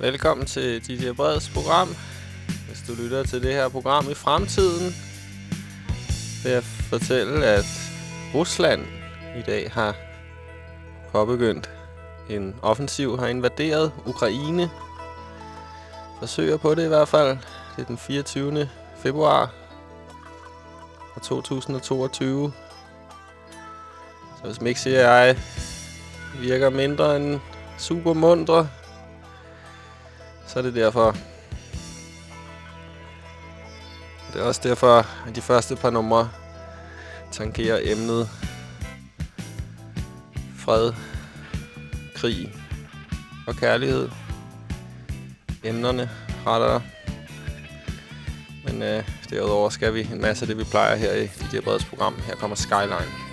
Velkommen til DJ Breds program. Hvis du lytter til det her program i fremtiden, vil jeg fortælle, at Rusland i dag har påbegyndt en offensiv, har invaderet Ukraine. Forsøger på det i hvert fald. Det er den 24. februar 2022. Så hvis Mixi og jeg virker mindre end super mundre, så er det derfor. Det er også derfor, at de første par numre tankerer emnet fred, krig og kærlighed. Emnerne retter. Men øh, derudover skal vi en masse af det, vi plejer her i DJ Breds program. Her kommer Skyline.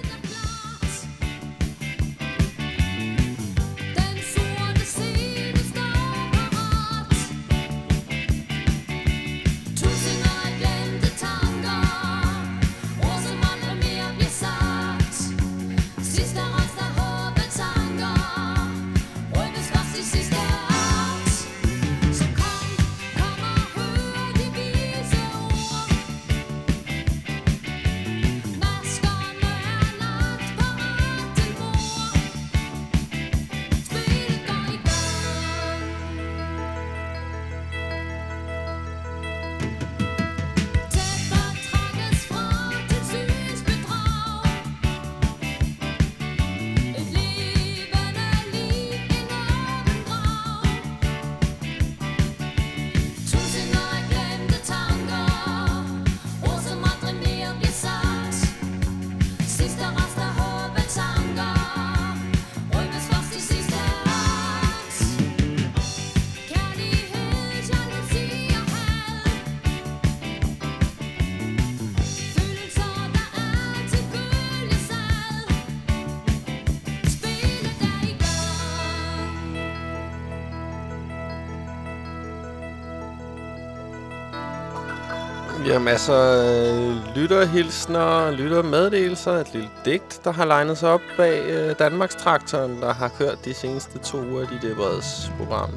Så masser lytterhilsner, lyttermeddelelser, et lille digt, der har legnet sig op bag øh, Danmarks Traktoren, der har kørt de seneste to uger i det Breds program.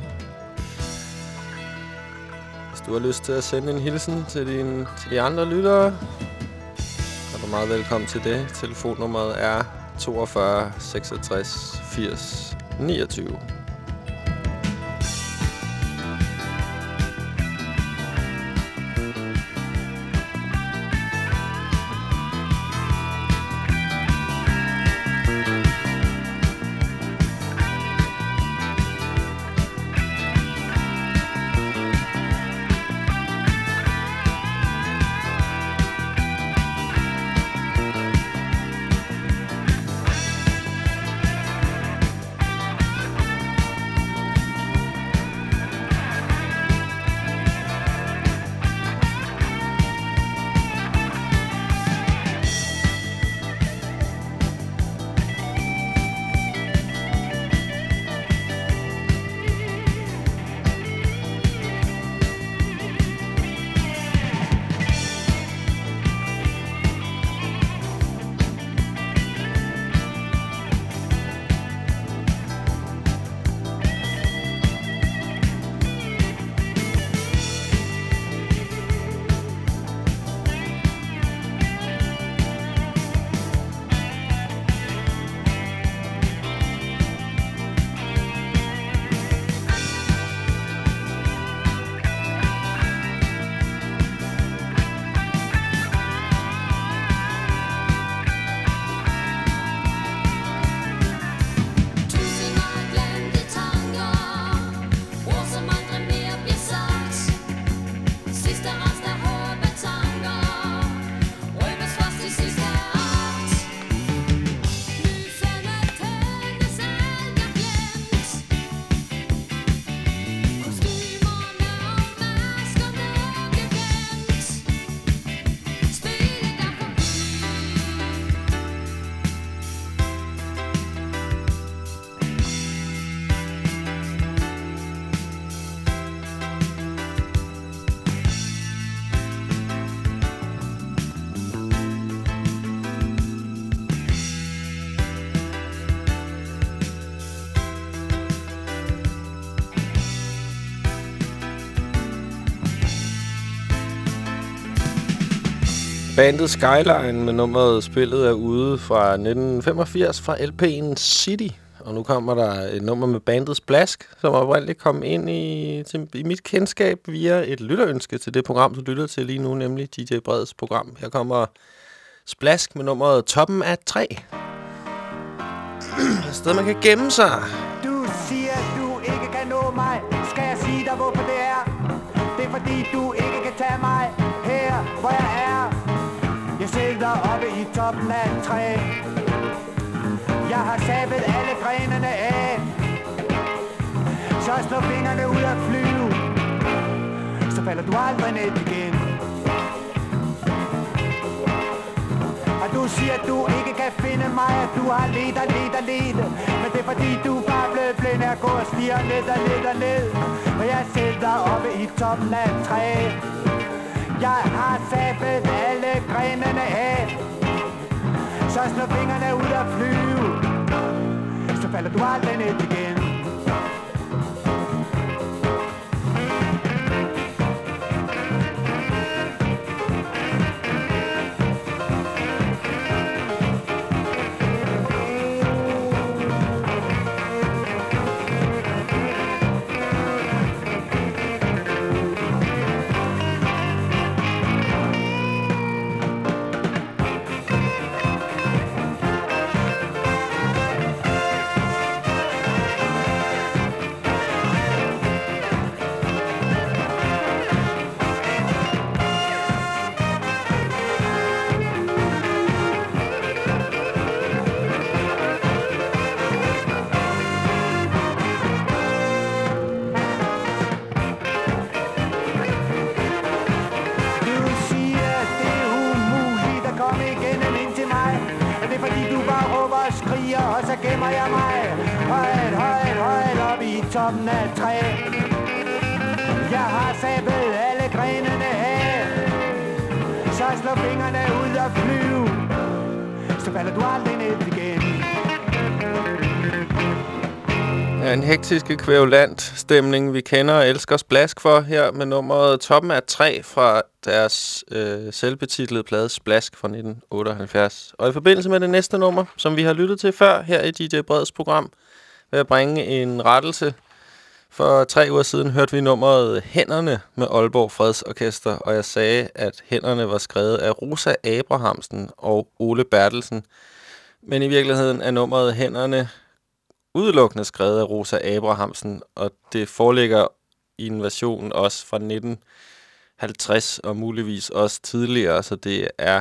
Hvis du har lyst til at sende en hilsen til, din, til de andre lyttere, så er du meget velkommen til det. Telefonnummeret er 42 66 80 29. bandet Skyline med nummeret Spillet er ude fra 1985 fra LP'en City. Og nu kommer der et nummer med bandets Blask, som oprindeligt kom ind i, til, i mit kendskab via et lytterønske til det program, du lytter til lige nu, nemlig DJ Breds program. Her kommer Splask med nummeret Toppen af 3. Et sted, man kan gemme sig. Du siger, du ikke kan nå mig. Skal jeg sige dig, hvorfor det er? Det er fordi, du toppen af et træ. Jeg har sabet alle grenene af. Så slå fingrene ud og flyve. Så falder du aldrig ned igen. Og du siger, at du ikke kan finde mig, at du har let og let og let. Men det er fordi, du bare er blevet blind af at gå og stiger ned og ned og ned. Og jeg sidder oppe i toppen af et træ. Jeg har sabet alle grenene af. Så slå fingrene ud og flyve. Så falder du aldrig ned igen. Toppen af et træ Jeg har sabet alle grenene af Så slå fingrene ud og flyv Så falder du aldrig ned igen en hektisk kvævlant stemning, vi kender og elsker Splask for her med nummeret Toppen af 3 fra deres øh, selvbetitlede plade Splask fra 1978. Og i forbindelse med det næste nummer, som vi har lyttet til før her i DJ Breds program, vil jeg bringe en rettelse. For tre uger siden hørte vi nummeret Hænderne med Aalborg Fredsorkester, og jeg sagde, at Hænderne var skrevet af Rosa Abrahamsen og Ole Bertelsen. Men i virkeligheden er nummeret Hænderne udelukkende skrevet af Rosa Abrahamsen, og det foreligger i en version også fra 1950 og muligvis også tidligere, så det er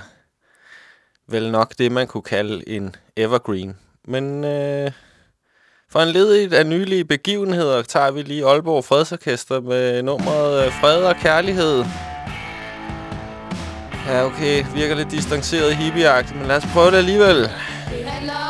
vel nok det, man kunne kalde en evergreen. Men øh, for en ledigt af nylige begivenheder tager vi lige Aalborg Fredsorkester med nummeret øh, Fred og Kærlighed. Ja, okay, virker lidt distanceret hippieagtigt, men lad os prøve det alligevel. Det handler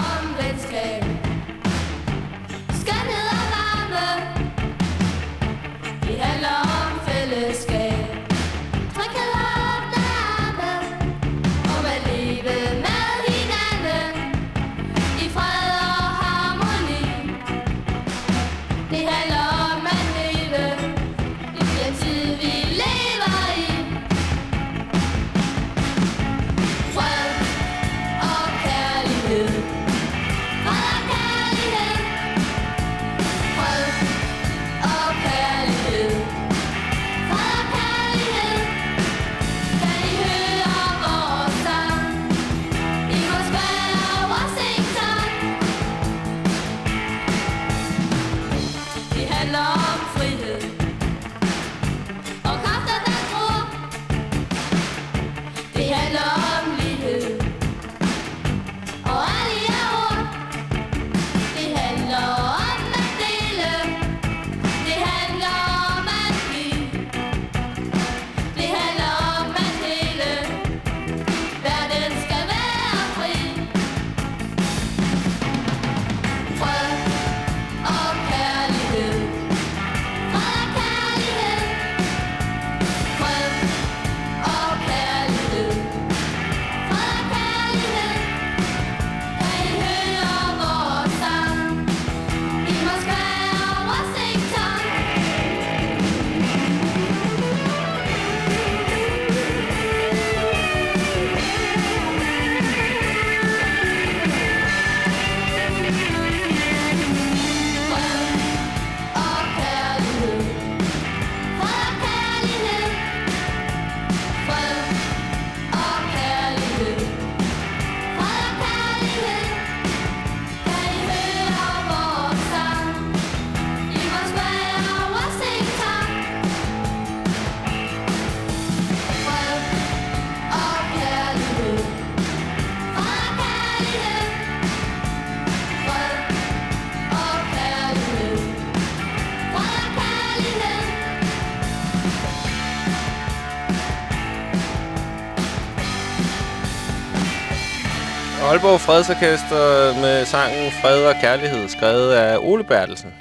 Aalborg Fredsorkester med sangen Fred og Kærlighed, skrevet af Ole Bertelsen.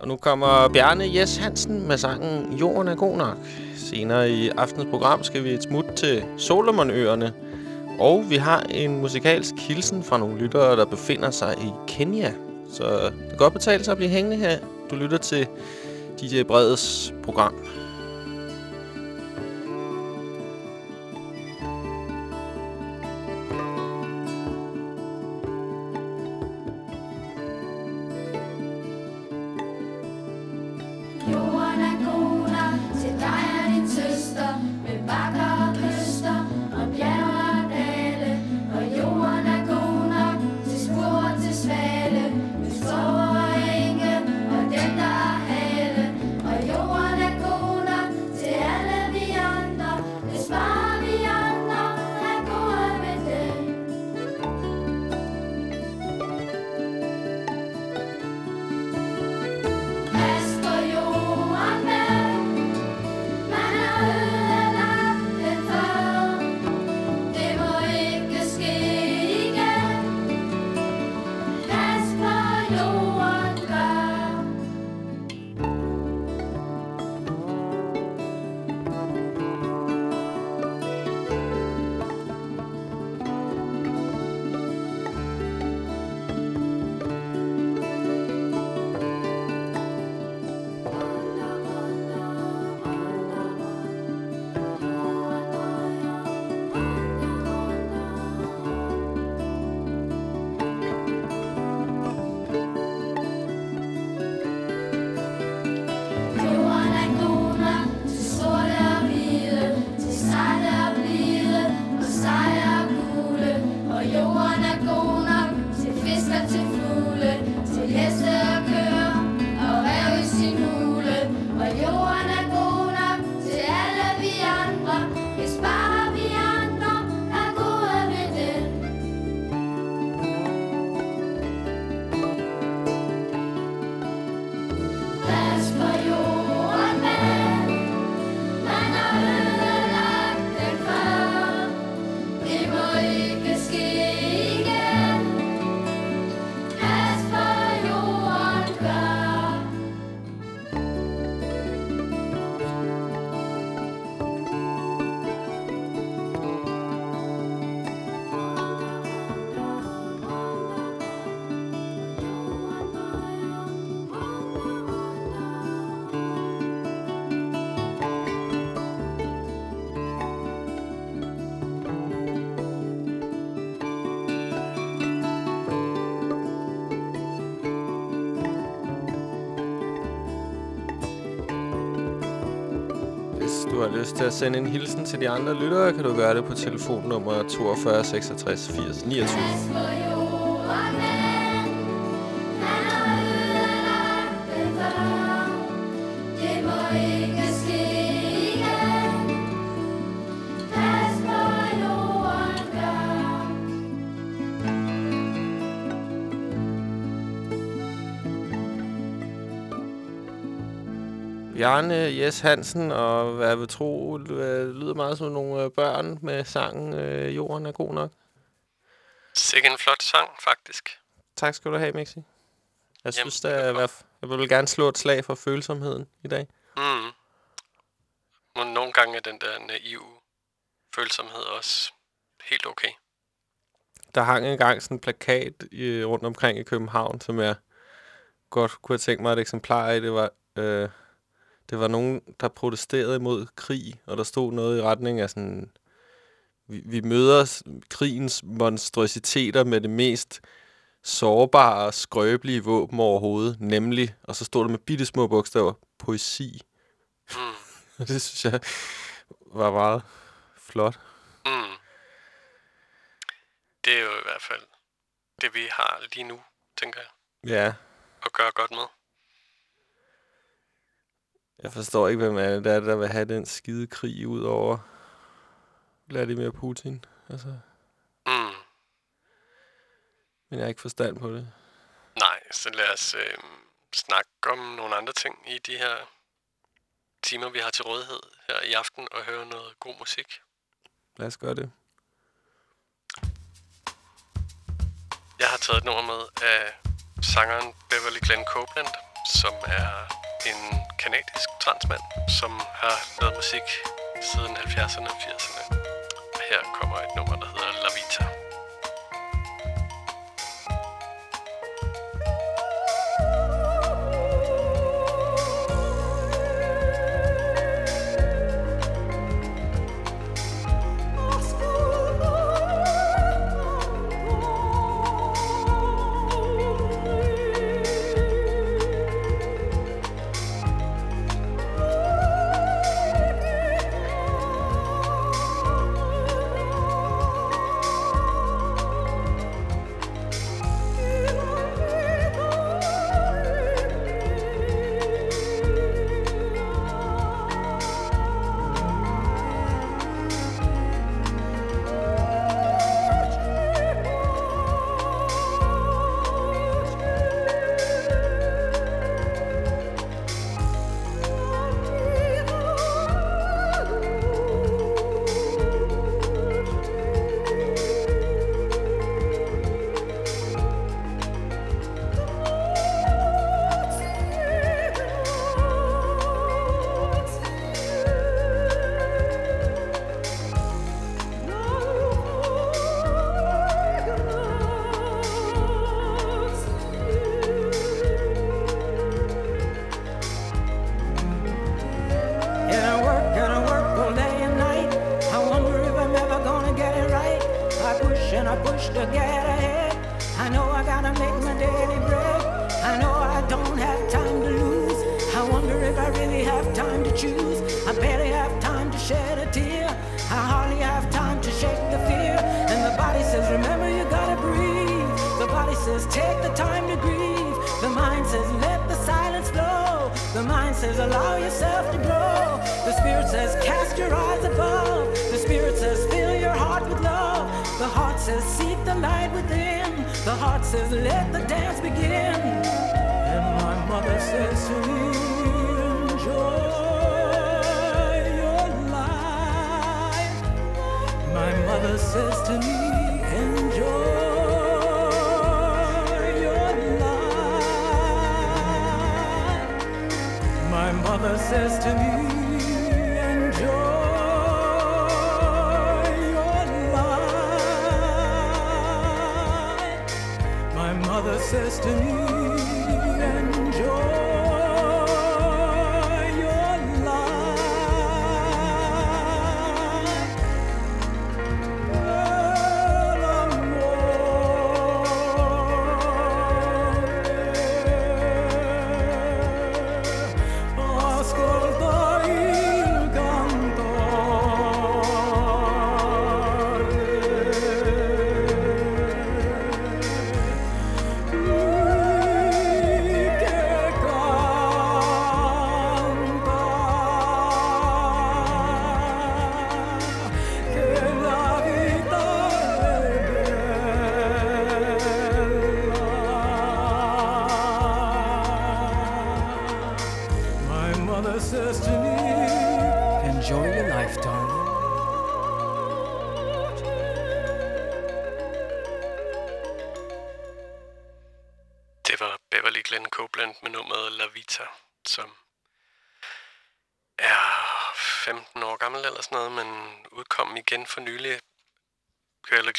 Og nu kommer Bjarne Jes Hansen med sangen Jorden er god nok. Senere i aftens program skal vi et smut til Solomonøerne. Og vi har en musikalsk hilsen fra nogle lyttere, der befinder sig i Kenya. Så det kan godt betale sig at blive hængende her. Du lytter til DJ Breds program. Lyst til at sende en hilsen til de andre lyttere, kan du gøre det på telefonnummer 42 66 80 29. Bjarne Jes Hansen og hvad vil tro, det lyder meget som nogle øh, børn med sangen øh, Jorden er god nok. Sikke en flot sang, faktisk. Tak skal du have, Mixi. Jeg Jamen, synes, er godt. jeg, jeg vil gerne slå et slag for følsomheden i dag. Mm. Men nogle gange er den der naive følsomhed også helt okay. Der hang engang sådan en plakat i, rundt omkring i København, som jeg godt kunne have tænkt mig et eksemplar af. Det var, øh, det var nogen, der protesterede imod krig, og der stod noget i retning af sådan... Vi, vi møder krigens monstrositeter med det mest sårbare og skrøbelige våben overhovedet, nemlig, og så stod der med bitte små bogstaver, poesi. Mm. Og det synes jeg var meget flot. Mm. Det er jo i hvert fald det, vi har lige nu, tænker jeg, Ja, at gøre godt med. Jeg forstår ikke, hvem er det, der, er, der vil have den skide krig ud over Vladimir Putin. Altså, Mm. men jeg har ikke forstand på det. Nej, så lad os øh, snakke om nogle andre ting i de her timer, vi har til rådighed her i aften, og høre noget god musik. Lad os gøre det. Jeg har taget et nummer med af sangeren Beverly Glenn Copeland, som er en kanadisk transmand, som har lavet musik siden 70'erne og 80'erne. Her kommer et nummer,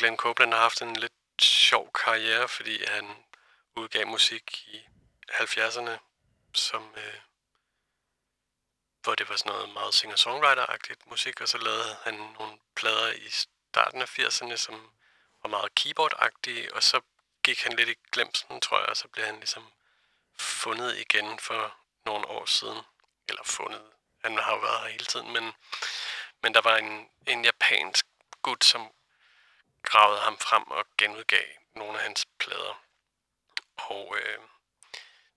Glenn Copeland har haft en lidt sjov karriere, fordi han udgav musik i 70'erne, som, øh, hvor det var sådan noget meget singer-songwriter-agtigt musik, og så lavede han nogle plader i starten af 80'erne, som var meget keyboard-agtige, og så gik han lidt i glemsen, tror jeg, og så blev han ligesom fundet igen for nogle år siden. Eller fundet. Han har jo været her hele tiden, men, men der var en, en japansk gut, som gravede ham frem og genudgav nogle af hans plader. Og øh,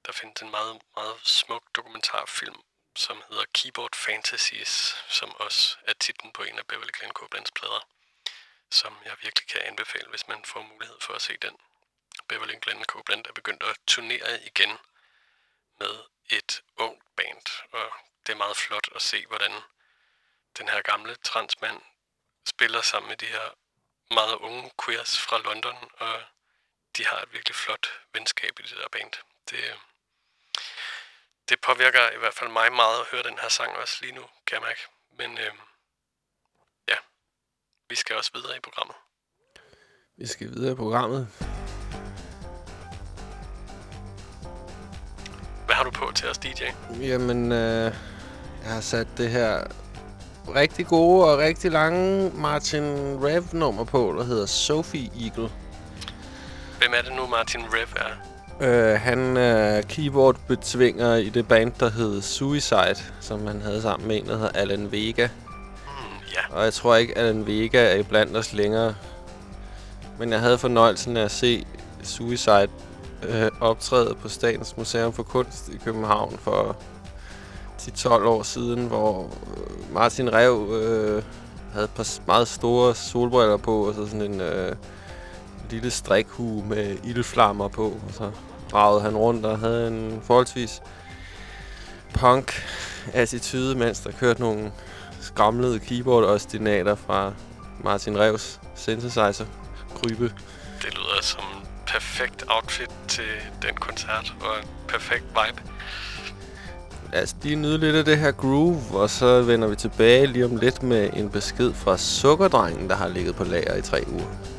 der findes en meget, meget smuk dokumentarfilm, som hedder Keyboard Fantasies, som også er titlen på en af Beverly Glenn Copelands plader, som jeg virkelig kan anbefale, hvis man får mulighed for at se den. Beverly Glenn Copeland er begyndt at turnere igen med et ungt band, og det er meget flot at se, hvordan den her gamle transmand spiller sammen med de her meget unge queers fra London, og de har et virkelig flot venskab i det der band. Det, det påvirker i hvert fald mig meget at høre den her sang også lige nu, kan jeg mærke. Men øh, ja, vi skal også videre i programmet. Vi skal videre i programmet. Hvad har du på til os, DJ? Jamen, øh, jeg har sat det her rigtig gode og rigtig lange Martin Rev nummer på, der hedder Sophie Eagle. Hvem er det nu, Martin Rev er? Øh, han er keyboard-betvinger i det band, der hed Suicide, som han havde sammen med en, der hedder Alan Vega. Hmm, ja, Og jeg tror ikke, Alan Vega er blandt os længere. Men jeg havde fornøjelsen af at se Suicide øh, optræde på Statens Museum for Kunst i København for 10-12 år siden, hvor øh, Martin Rev øh, havde et par meget store solbriller på, og så sådan en øh, lille strikhue med ildflammer på, og så dragede han rundt og havde en forholdsvis punk attitude, mens der kørte nogle skramlede keyboard-ostinater fra Martin Revs synthesizer krybe. det lyder som en perfekt outfit til den koncert, og en perfekt vibe altså os lige nyde lidt af det her groove, og så vender vi tilbage lige om lidt med en besked fra Sukkerdrengen, der har ligget på lager i tre uger.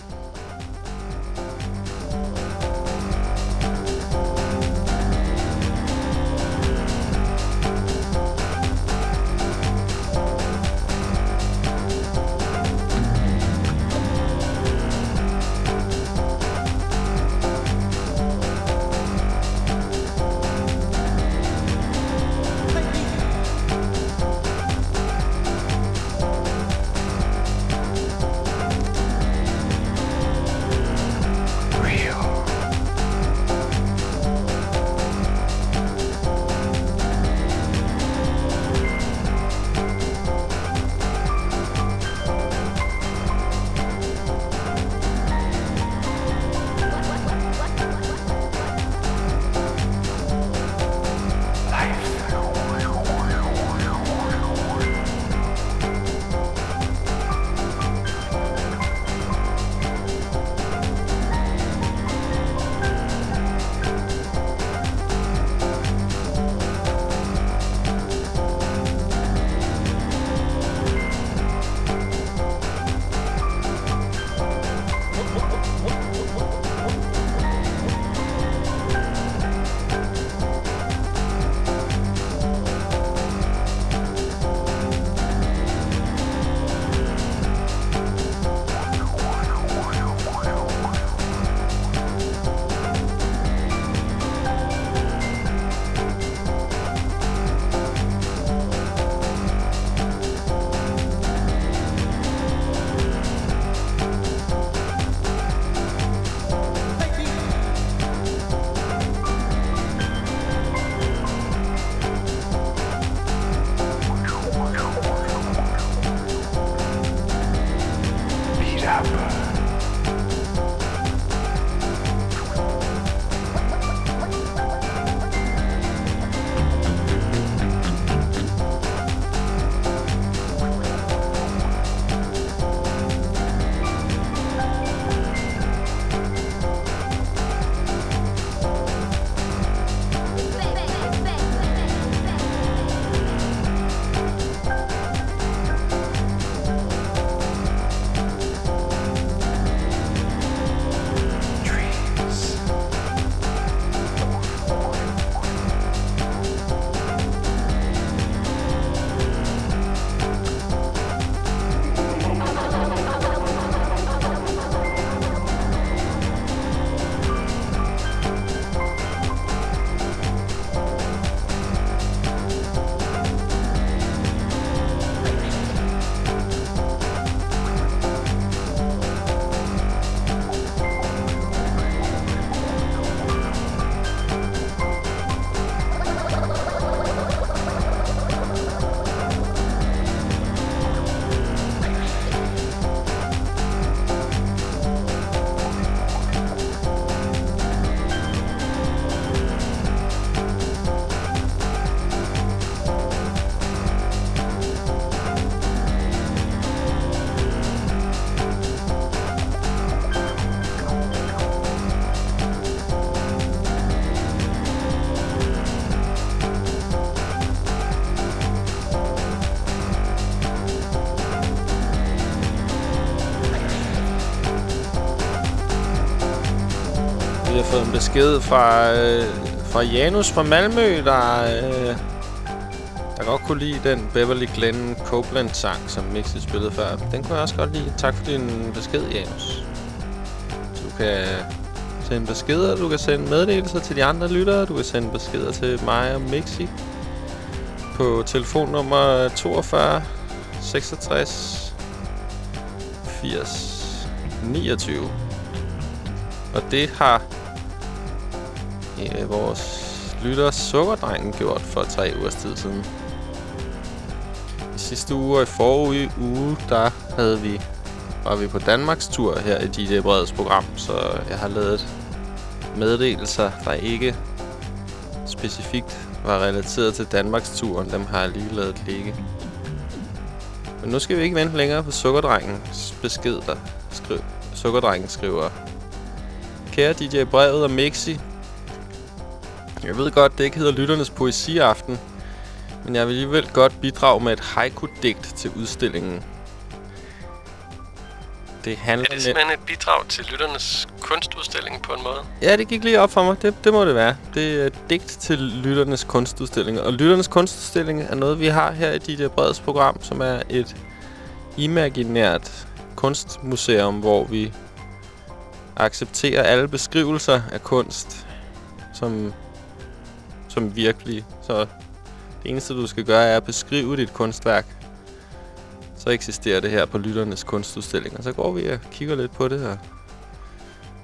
Besked fra, øh, fra Janus fra Malmø, der, øh, der godt kunne lide den Beverly Glenn Copeland-sang, som Mixi spillede før. Den kunne jeg også godt lide. Tak for din besked, Janus. Du kan sende beskeder, du kan sende meddelelser til de andre lyttere, du kan sende beskeder til mig og Mixi på telefonnummer 42 66 80 29. Og det har øh, vores lytter Sukkerdrengen gjort for tre ugers tid siden. I sidste uge og i forrige uge, der havde vi, var vi på Danmarks tur her i DJ Breds program, så jeg har lavet meddelelser, der ikke specifikt var relateret til Danmarks turen. Dem har jeg lige lavet ligge. Men nu skal vi ikke vente længere på Sukkerdrengens besked, der skriver. Sukkerdrengen skriver Kære DJ Brevet og Mixi jeg ved godt, det ikke hedder Lytternes Poesiaften Men jeg vil alligevel godt bidrage med et haiku-digt til udstillingen Det handler Er det simpelthen et bidrag til lytternes kunstudstilling på en måde? Ja, det gik lige op for mig. Det, det må det være. Det er et digt til Lytternes Kunstudstilling. Og Lytternes Kunstudstilling er noget, vi har her i DJ Breds program, som er et imaginært kunstmuseum, hvor vi accepterer alle beskrivelser af kunst som, som virkelige. Så det eneste, du skal gøre, er at beskrive dit kunstværk. Så eksisterer det her på Lytternes Kunstudstilling. Og så går vi og kigger lidt på det og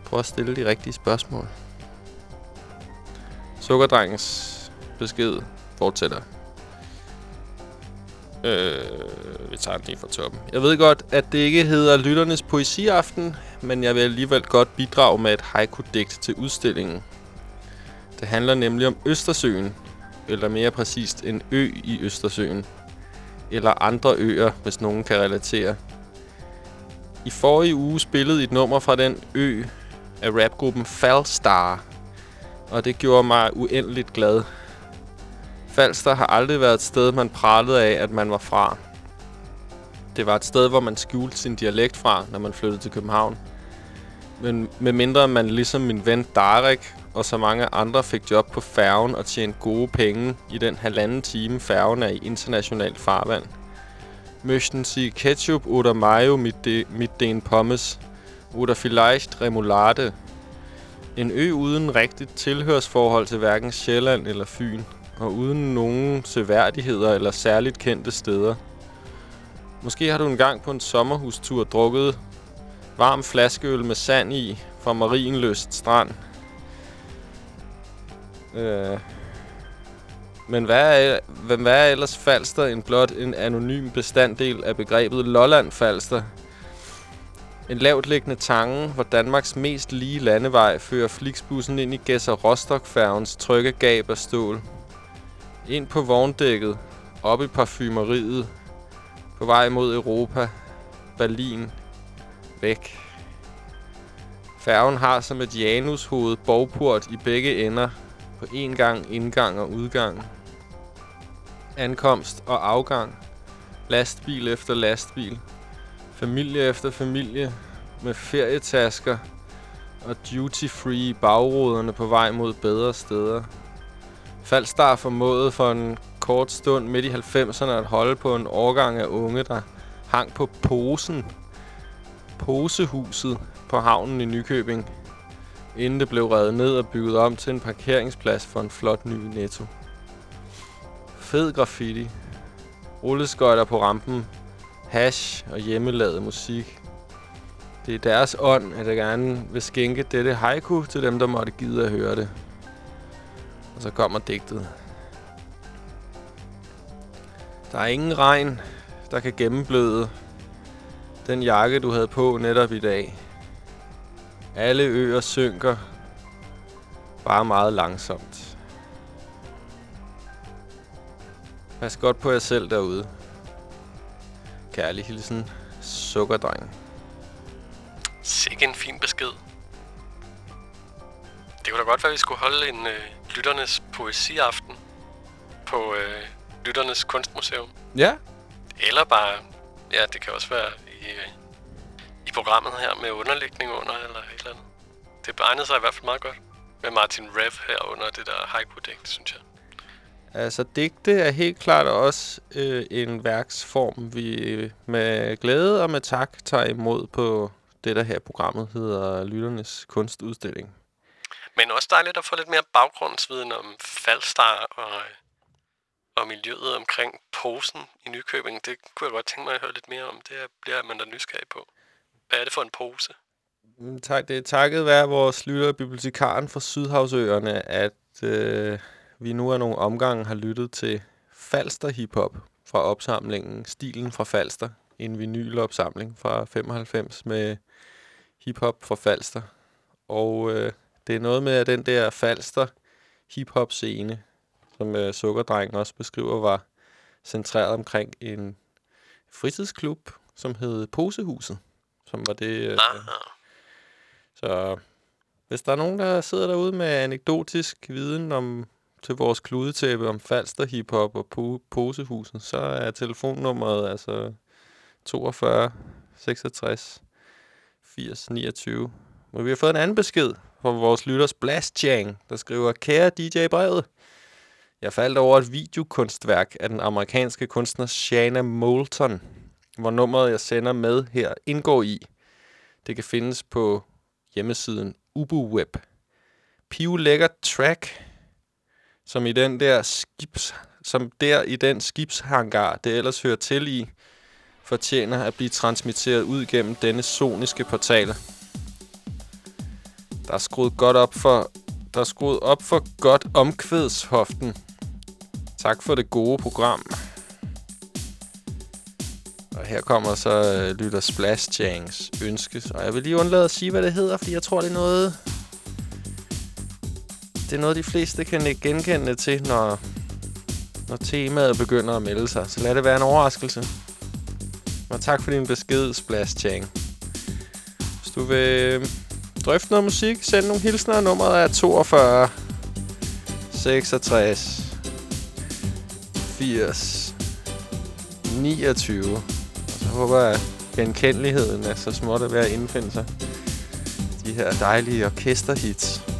prøver at stille de rigtige spørgsmål. Sukkerdrengens besked fortsætter. Øh, vi tager den lige fra toppen. Jeg ved godt, at det ikke hedder Lytternes Poesiaften, men jeg vil alligevel godt bidrage med et haiku-digt til udstillingen. Det handler nemlig om Østersøen, eller mere præcist en ø i Østersøen. Eller andre øer, hvis nogen kan relatere. I forrige uge spillede et nummer fra den ø af rapgruppen Falstar, og det gjorde mig uendeligt glad. Falster har aldrig været et sted, man pralede af, at man var fra. Det var et sted, hvor man skjulte sin dialekt fra, når man flyttede til København. Men med mindre man ligesom min ven Darek og så mange andre fik job på færgen og tjente gode penge i den halvanden time færgen er i internationalt farvand. Möchten Sie Ketchup oder Mayo mit, de, mit den Pommes? Oder vielleicht Remoulade? En ø uden rigtigt tilhørsforhold til hverken Sjælland eller Fyn, og uden nogen seværdigheder eller særligt kendte steder. Måske har du engang på en sommerhustur drukket varm flaskeøl med sand i fra Marienløst Strand. Øh. Men hvad er, hvad, hvad er ellers Falster end blot en anonym bestanddel af begrebet Lolland Falster? En lavt liggende tange, hvor Danmarks mest lige landevej fører Flixbussen ind i Gæsser Rostock-færgens trygge gab af stål. Ind på vogndækket, op i parfumeriet, på vej mod Europa, Berlin, væk. Færgen har som et janushoved borgport i begge ender, på én gang indgang og udgang. Ankomst og afgang, lastbil efter lastbil, familie efter familie, med ferietasker og duty-free bagruderne på vej mod bedre steder. Falstar formåede for en kort stund midt i 90'erne at holde på en årgang af unge, der hang på posen. Posehuset på havnen i Nykøbing, inden det blev revet ned og bygget om til en parkeringsplads for en flot ny netto. Fed graffiti. Rulleskøjter på rampen. Hash og hjemmelavet musik. Det er deres ånd, at jeg gerne vil skænke dette haiku til dem, der måtte gide at høre det. Og så kommer digtet. Der er ingen regn, der kan gennembløde den jakke, du havde på netop i dag. Alle øer synker, bare meget langsomt. Pas godt på jer selv derude. Kærlig hilsen, Sukkerdreng. Sikke en fin besked. Det kunne da godt være, at vi skulle holde en øh, lytternes poesiaften på øh, lytternes kunstmuseum. Ja, Eller bare, ja, det kan også være i, øh, i programmet her med underlægning under eller et eller andet. Det egnede sig i hvert fald meget godt. med Martin Rev her under det der haiku-digt, synes jeg. Altså, digte er helt klart også øh, en værksform, vi med glæde og med tak tager imod på det, der her programmet hedder Lytternes Kunstudstilling. Men også dejligt at få lidt mere baggrundsviden om Falstar og, og miljøet omkring posen i Nykøbing. Det kunne jeg godt tænke mig at høre lidt mere om. Det bliver man da nysgerrig på. Hvad er det for en pose? Mm, tak, det er takket være vores lytter, bibliotekaren fra Sydhavsøerne, at øh, vi nu er nogle omgange har lyttet til Falster hiphop fra opsamlingen Stilen fra Falster. En vinylopsamling fra 95 med hiphop fra Falster. Og øh, det er noget med, at den der Falster hiphop scene, som øh, Sukkerdrengen også beskriver, var centreret omkring en fritidsklub, som hed Posehuset. Som var det... Øh, Ah, så hvis der er nogen, der sidder derude med anekdotisk viden om til vores kludetæppe om Falster hiphop og po posehusen, så er telefonnummeret altså 42 66 80 29. Men vi har fået en anden besked fra vores lytters Blast Chang, der skriver, Kære DJ Brevet, jeg faldt over et videokunstværk af den amerikanske kunstner Shana Moulton, hvor nummeret, jeg sender med her, indgår i. Det kan findes på hjemmesiden UbuWeb. Piv lækker track, som i den der skibs, som der i den skibshangar, det ellers hører til i, fortjener at blive transmitteret ud gennem denne soniske portal. Der er skruet godt op for der er skruet op for godt omkvædshoften. Tak for det gode program. Og her kommer så øh, lytter Splash Jangs ønske. Og jeg vil lige undlade at sige, hvad det hedder, fordi jeg tror, det er noget... Det er noget, de fleste kan ikke genkende til, når, når temaet begynder at melde sig. Så lad det være en overraskelse. Og tak for din besked, Splash Chang. Hvis du vil øh, drøfte noget musik, send nogle hilsner. Nummeret er 42 66 80 29. Jeg håber at genkendeligheden er så småt at være at indfinde sig. De her dejlige orkesterhits.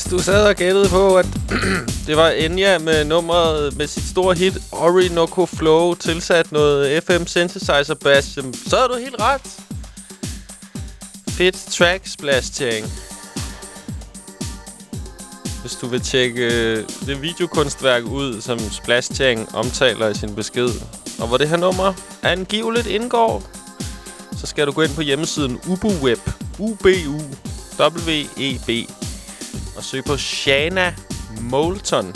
Hvis du sad og gættede på, at det var Enya med nummeret med sit store hit Orinoco Flow, tilsat noget FM Synthesizer Bass, så er du helt ret. Fedt track splashing. Hvis du vil tjekke øh, det videokunstværk ud, som Splashing omtaler i sin besked, og hvor det her nummer angiveligt indgår, så skal du gå ind på hjemmesiden UbuWeb, U-B-U, W-E-B, og søg på Shana Moulton.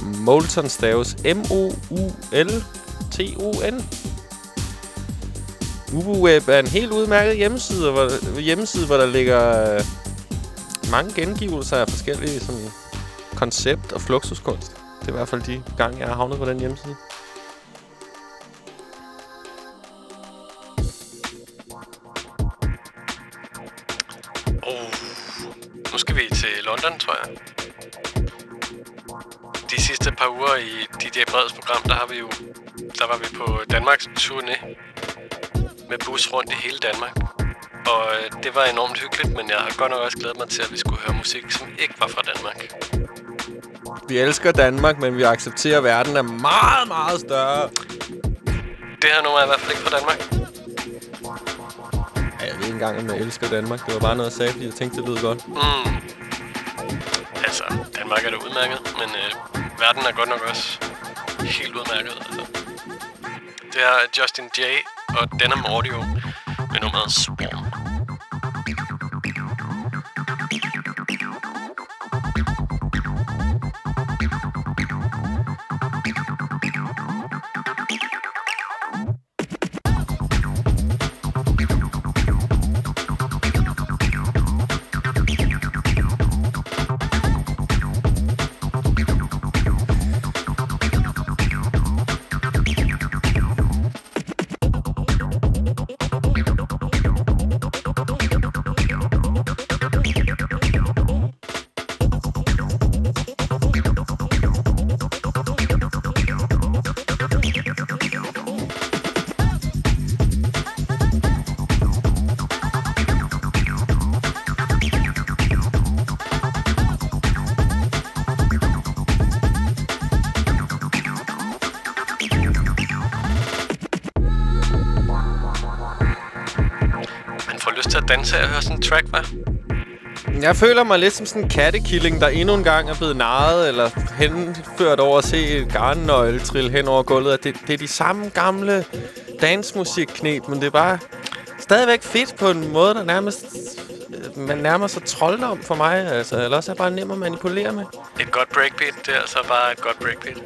Moulton staves M-O-U-L-T-O-N. UbuWeb er en helt udmærket hjemmeside, hvor, hjemmeside, hvor der ligger øh, mange gengivelser af forskellige sådan, koncept og fluxuskunst. Det er i hvert fald de gange, jeg har havnet på den hjemmeside. London, tror jeg. De sidste par uger i DJ Breds program, der har vi jo der var vi på Danmarks turné med bus rundt i hele Danmark. Og øh, det var enormt hyggeligt, men jeg har godt nok også glædet mig til, at vi skulle høre musik, som ikke var fra Danmark. Vi elsker Danmark, men vi accepterer, at verden er meget, meget større. Det her nummer er i hvert fald ikke fra Danmark. Ja, jeg ved ikke engang, om jeg elsker Danmark. Det var bare noget, jeg sagde, fordi jeg tænkte, det lød godt. Mm. Altså, Danmark er da udmærket, men øh, verden er godt nok også helt udmærket. Altså. Det er Justin J. og Denim Audio med nummeret Swarm. Til at høre sådan en track, hva'? Jeg føler mig lidt som sådan en kattekilling, der endnu en gang er blevet narret eller henført over at se et garnnøgle trille hen over gulvet. Det, det er de samme gamle dansmusikknep, men det er bare stadigvæk fedt på en måde, der nærmest man nærmer sig trolddom for mig. Altså, eller også er det bare nem at manipulere med. Et godt breakbeat, det er altså bare et godt breakbeat.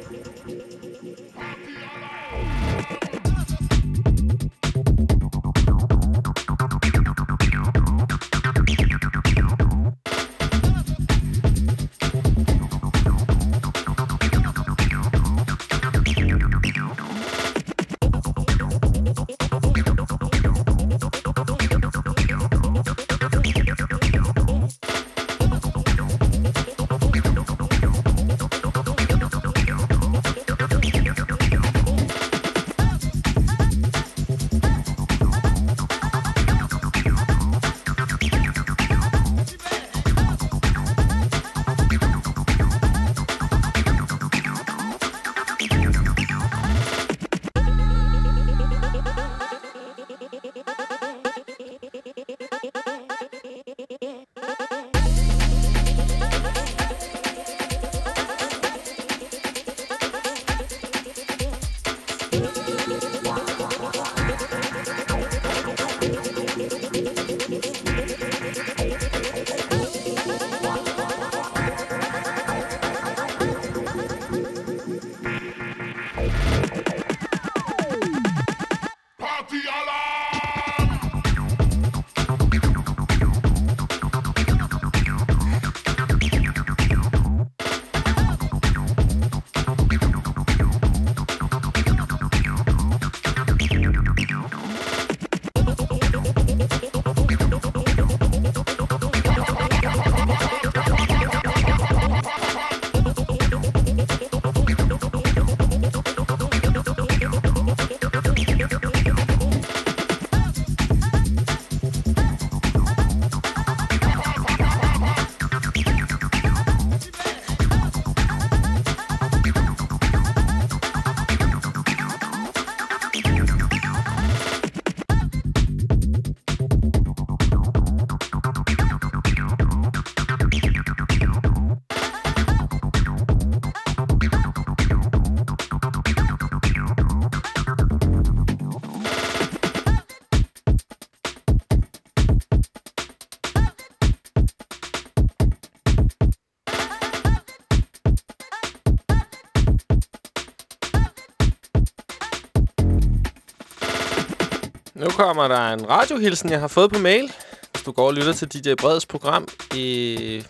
Nu kommer der en radiohilsen, jeg har fået på mail. Hvis du går og lytter til DJ Breds program i,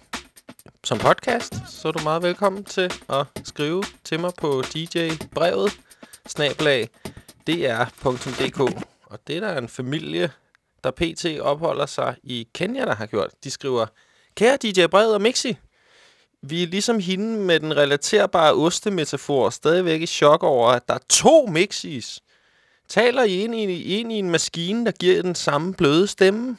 som podcast, så er du meget velkommen til at skrive til mig på djbrevet snablag dr.dk. Og det er der en familie, der pt. opholder sig i Kenya, der har gjort. De skriver, Kære DJ Bred og Mixi, vi er ligesom hende med den relaterbare ostemetafor stadigvæk i chok over, at der er to Mixis. Taler I ind i, ind i en maskine, der giver den samme bløde stemme?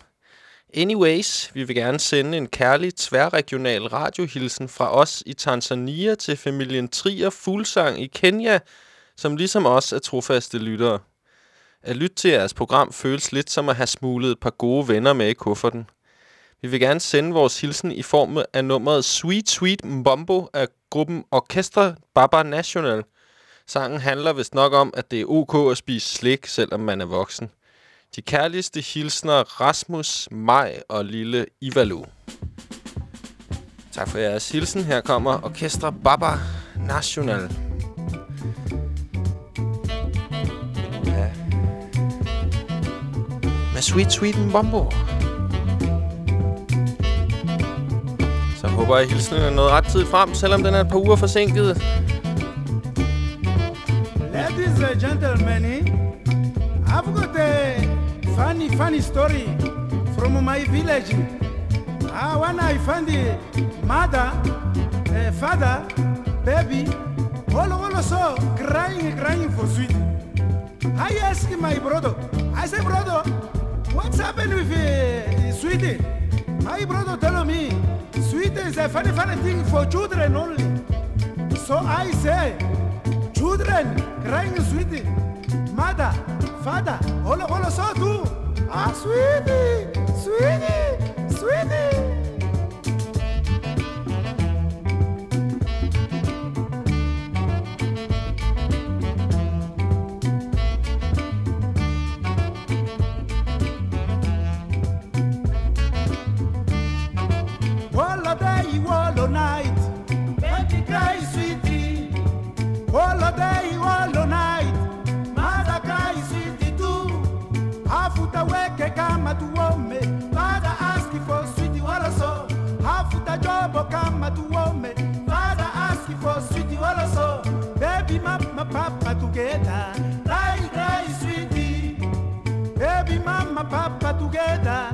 Anyways, vi vil gerne sende en kærlig tværregional radiohilsen fra os i Tanzania til familien Trier Fuglsang i Kenya, som ligesom os er trofaste lyttere. At lytte til jeres program føles lidt som at have smuglet et par gode venner med i kufferten. Vi vil gerne sende vores hilsen i form af nummeret Sweet Sweet Mbombo af gruppen Orkester Baba National. Sangen handler vist nok om, at det er ok at spise slik, selvom man er voksen. De kærligste hilsner Rasmus, Maj og lille Ivalu. Tak for jeres hilsen. Her kommer Orkester Baba National. Ja. Med Sweet Sweet Bombo. Så håber jeg, at hilsen er nået ret tid frem, selvom den er et par uger forsinket. And gentlemen, I've got a funny, funny story from my village. Ah, when I find the mother, uh, father, baby, all, all so crying, crying for sweet. I ask my brother, I say, brother, what's happened with uh, sweetie? My brother tell me, sweet is a funny, funny thing for children only. So I say, children crying sweetie, mother, father, all, all so too. Ah, sweetie, sweetie, sweetie. Jobo kama tuome, father ask for sweetie wala so. Baby mama papa together, cry cry sweetie. Baby mama papa together,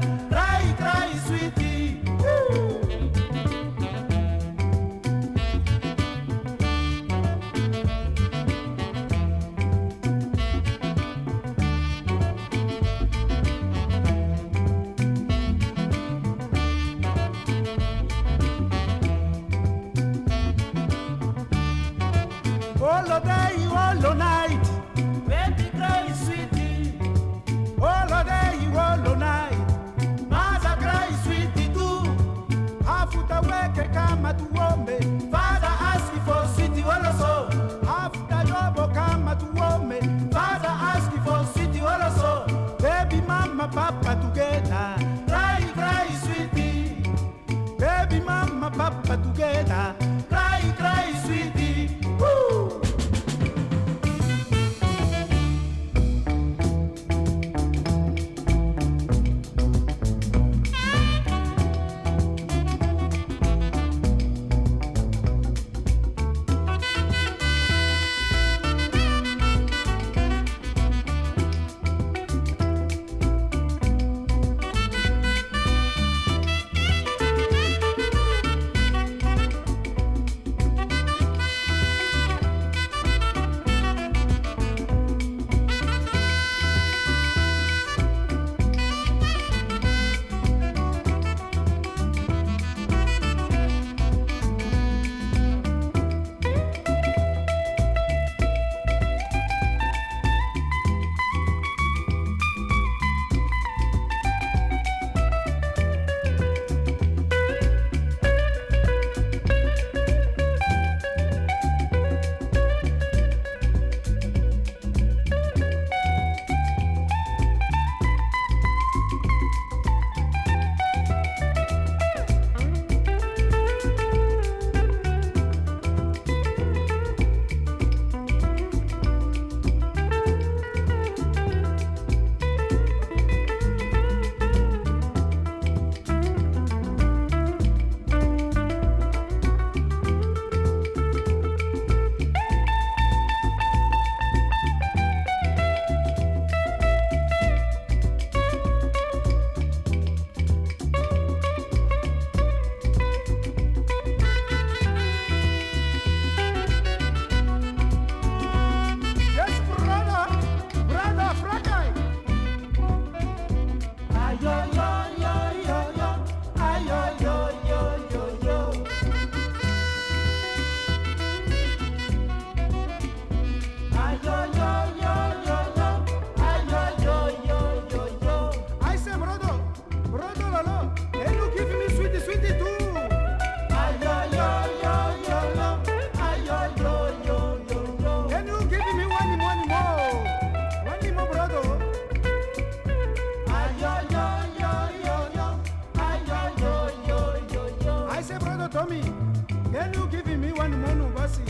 Then you giving me one man over see.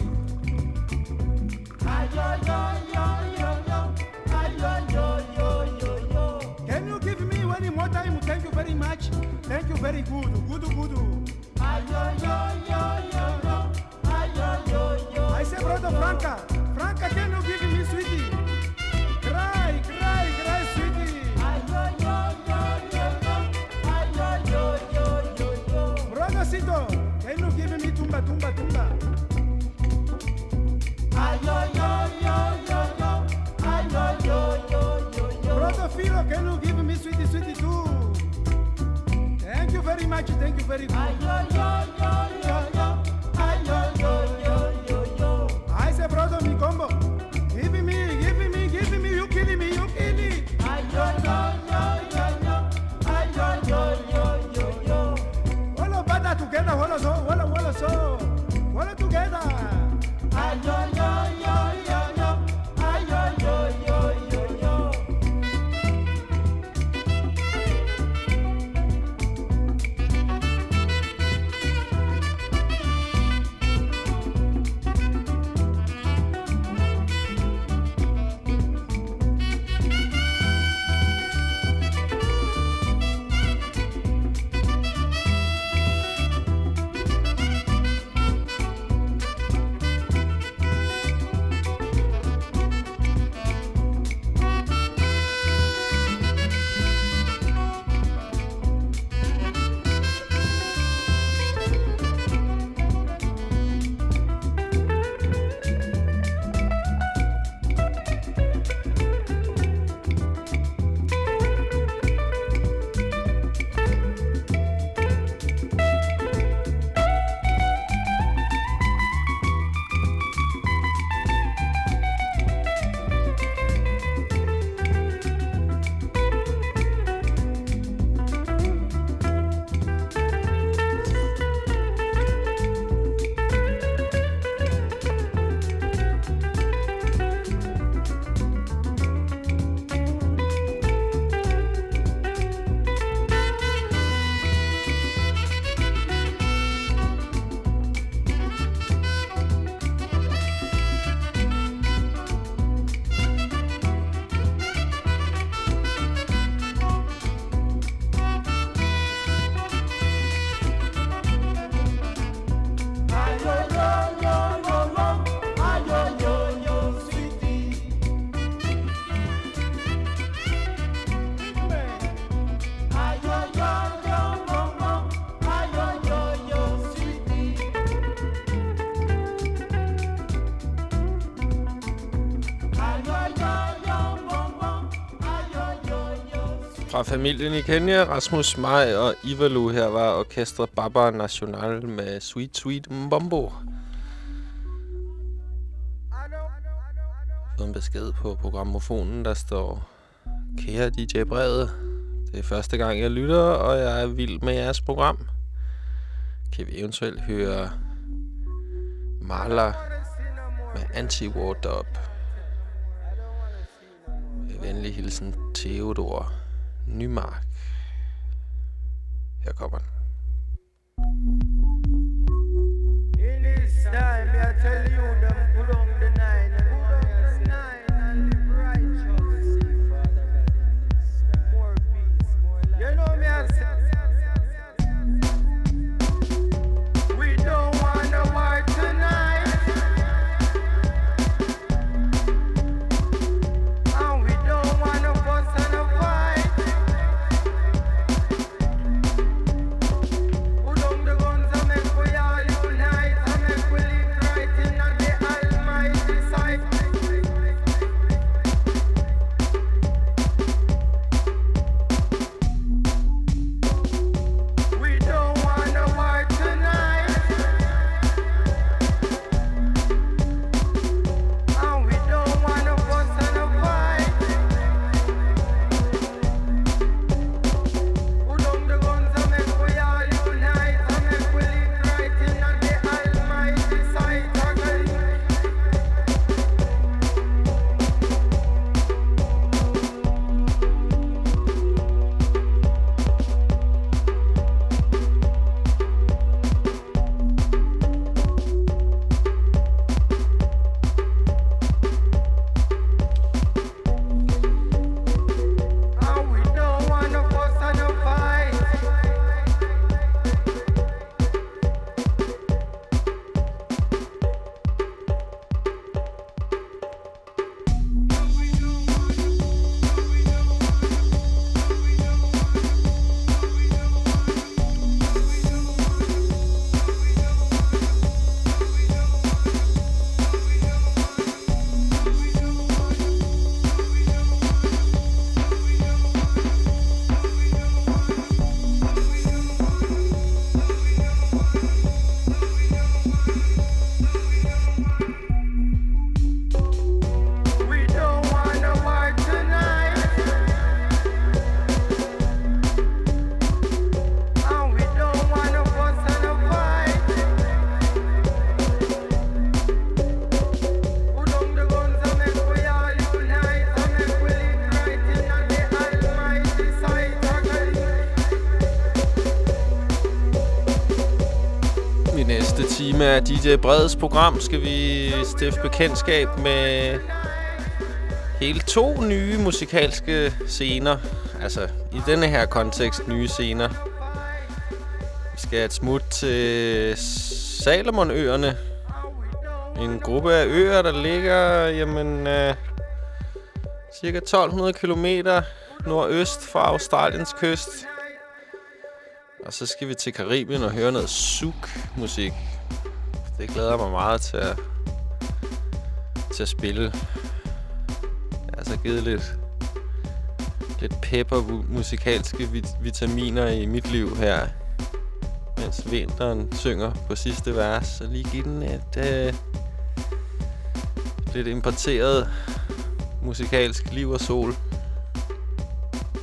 Ayo yo yo yo yo, ayo yo yo yo yo. Can you give me one more time? Thank you very much. Thank you very good, good good. Ayo yo yo yo yo, ayo yo yo. I say brother Franca. Very much, thank you very good. I say, brother Mikombo, give me, give me, give me, you killing me, you killing. Walla bada together, walla so, walla familien i Kenya, Rasmus Maj og Ivalu her var orkestret Baba National med Sweet Sweet Mbombo. fået en besked på programmofonen, der står Kære DJ Brede, det er første gang, jeg lytter, og jeg er vild med jeres program. Kan vi eventuelt høre Marla med Anti-War venlig hilsen Theodor Nymark. Her kommer den. In this time, I tell you, af DJ Breds program skal vi stifte bekendtskab med hele to nye musikalske scener. Altså, i denne her kontekst nye scener. Vi skal et smut til Salomonøerne. En gruppe af øer, der ligger, jamen, øh, cirka 1200 km nordøst fra Australiens kyst. Og så skal vi til Karibien og høre noget suk-musik. Det glæder mig meget til at, til at spille. Jeg har så givet lidt, lidt pepper musikalske vit vitaminer i mit liv her. Mens vinteren synger på sidste vers. Så lige give den et øh, lidt importeret musikalsk liv og sol.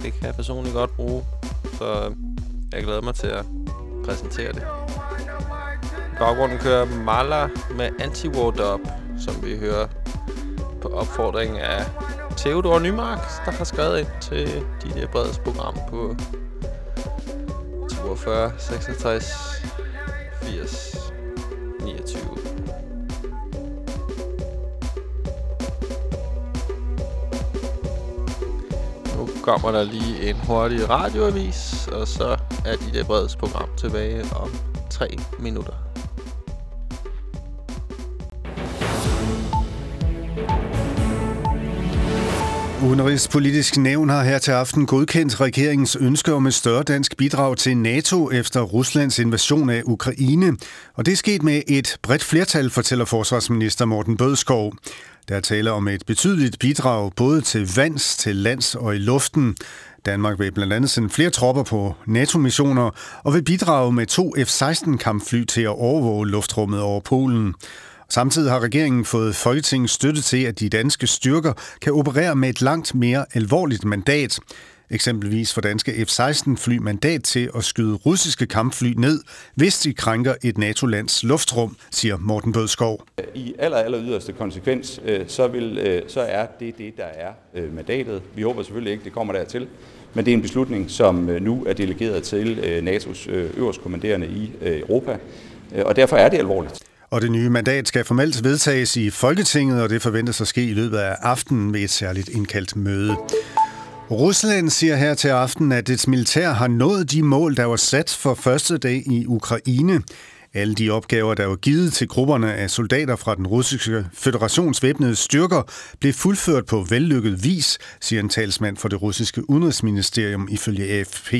Det kan jeg personligt godt bruge. Så jeg glæder mig til at præsentere det. Baggrunden kører Mala med Anti-War Dub, som vi hører på opfordring af Theodor Nymark, der har skrevet ind til de der Breds program på 42, 66, 80, 29. Nu kommer der lige en hurtig radioavis, og så er de der Breds program tilbage om 3 minutter. Udenrigspolitisk nævn har her til aften godkendt regeringens ønske om et større dansk bidrag til NATO efter Ruslands invasion af Ukraine. Og det er sket med et bredt flertal, fortæller forsvarsminister Morten Bødskov. Der taler om et betydeligt bidrag både til vands, til lands og i luften. Danmark vil blandt andet sende flere tropper på NATO-missioner og vil bidrage med to F-16-kampfly til at overvåge luftrummet over Polen. Samtidig har regeringen fået Folketingets støtte til, at de danske styrker kan operere med et langt mere alvorligt mandat. Eksempelvis for danske F-16-fly mandat til at skyde russiske kampfly ned, hvis de krænker et NATO-lands luftrum, siger Morten Bødskov. I aller, aller yderste konsekvens, øh, så, vil, øh, så er det det, der er øh, mandatet. Vi håber selvfølgelig ikke, det kommer dertil. Men det er en beslutning, som nu er delegeret til NATO's øverstkommanderende i Europa. Og derfor er det alvorligt. Og det nye mandat skal formelt vedtages i Folketinget, og det forventes at ske i løbet af aftenen med et særligt indkaldt møde. Rusland siger her til aften, at dets militær har nået de mål, der var sat for første dag i Ukraine. Alle de opgaver, der var givet til grupperne af soldater fra den russiske federationsvæbnede styrker, blev fuldført på vellykket vis, siger en talsmand for det russiske udenrigsministerium ifølge AFP.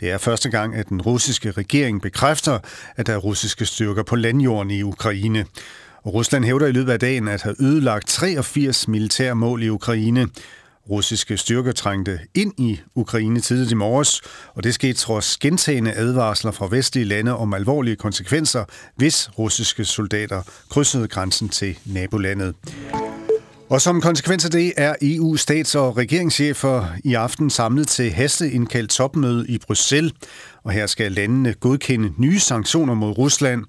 Det er første gang, at den russiske regering bekræfter, at der er russiske styrker på landjorden i Ukraine. Og Rusland hævder i løbet af dagen at have ødelagt 83 militære mål i Ukraine. Russiske styrker trængte ind i Ukraine tidligt i morges, og det skete trods gentagende advarsler fra vestlige lande om alvorlige konsekvenser, hvis russiske soldater krydsede grænsen til nabolandet. Og som konsekvens af det er EU stats- og regeringschefer i aften samlet til hasteindkaldt topmøde i Bruxelles. Og her skal landene godkende nye sanktioner mod Rusland.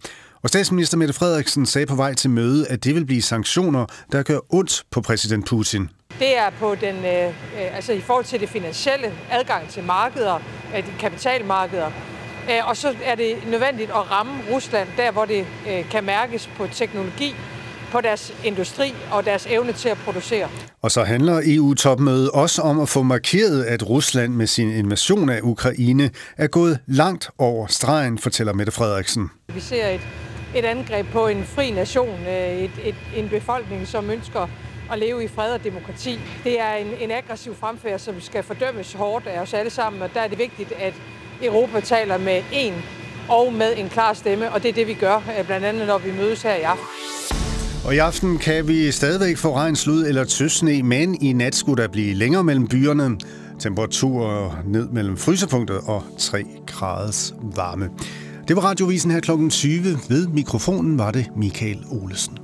Og statsminister Mette Frederiksen sagde på vej til møde, at det vil blive sanktioner, der gør ondt på præsident Putin. Det er på den, øh, øh, altså i forhold til det finansielle adgang til markeder, øh, de kapitalmarkeder. Øh, og så er det nødvendigt at ramme Rusland der, hvor det øh, kan mærkes på teknologi, på deres industri og deres evne til at producere. Og så handler EU-topmødet også om at få markeret, at Rusland med sin invasion af Ukraine er gået langt over stregen, fortæller Mette Frederiksen. Vi ser et, et angreb på en fri nation, øh, et, et, en befolkning, som ønsker at leve i fred og demokrati. Det er en, en aggressiv fremfærd, som skal fordømmes hårdt af os alle sammen, og der er det vigtigt, at Europa taler med en og med en klar stemme, og det er det, vi gør, øh, blandt andet når vi mødes her i aften. Og i aften kan vi stadigvæk få regn, slud eller tøsne, men i nat skulle der blive længere mellem byerne. Temperaturer ned mellem frysepunktet og 3 graders varme. Det var radiovisen her klokken 20. Ved mikrofonen var det Michael Olesen.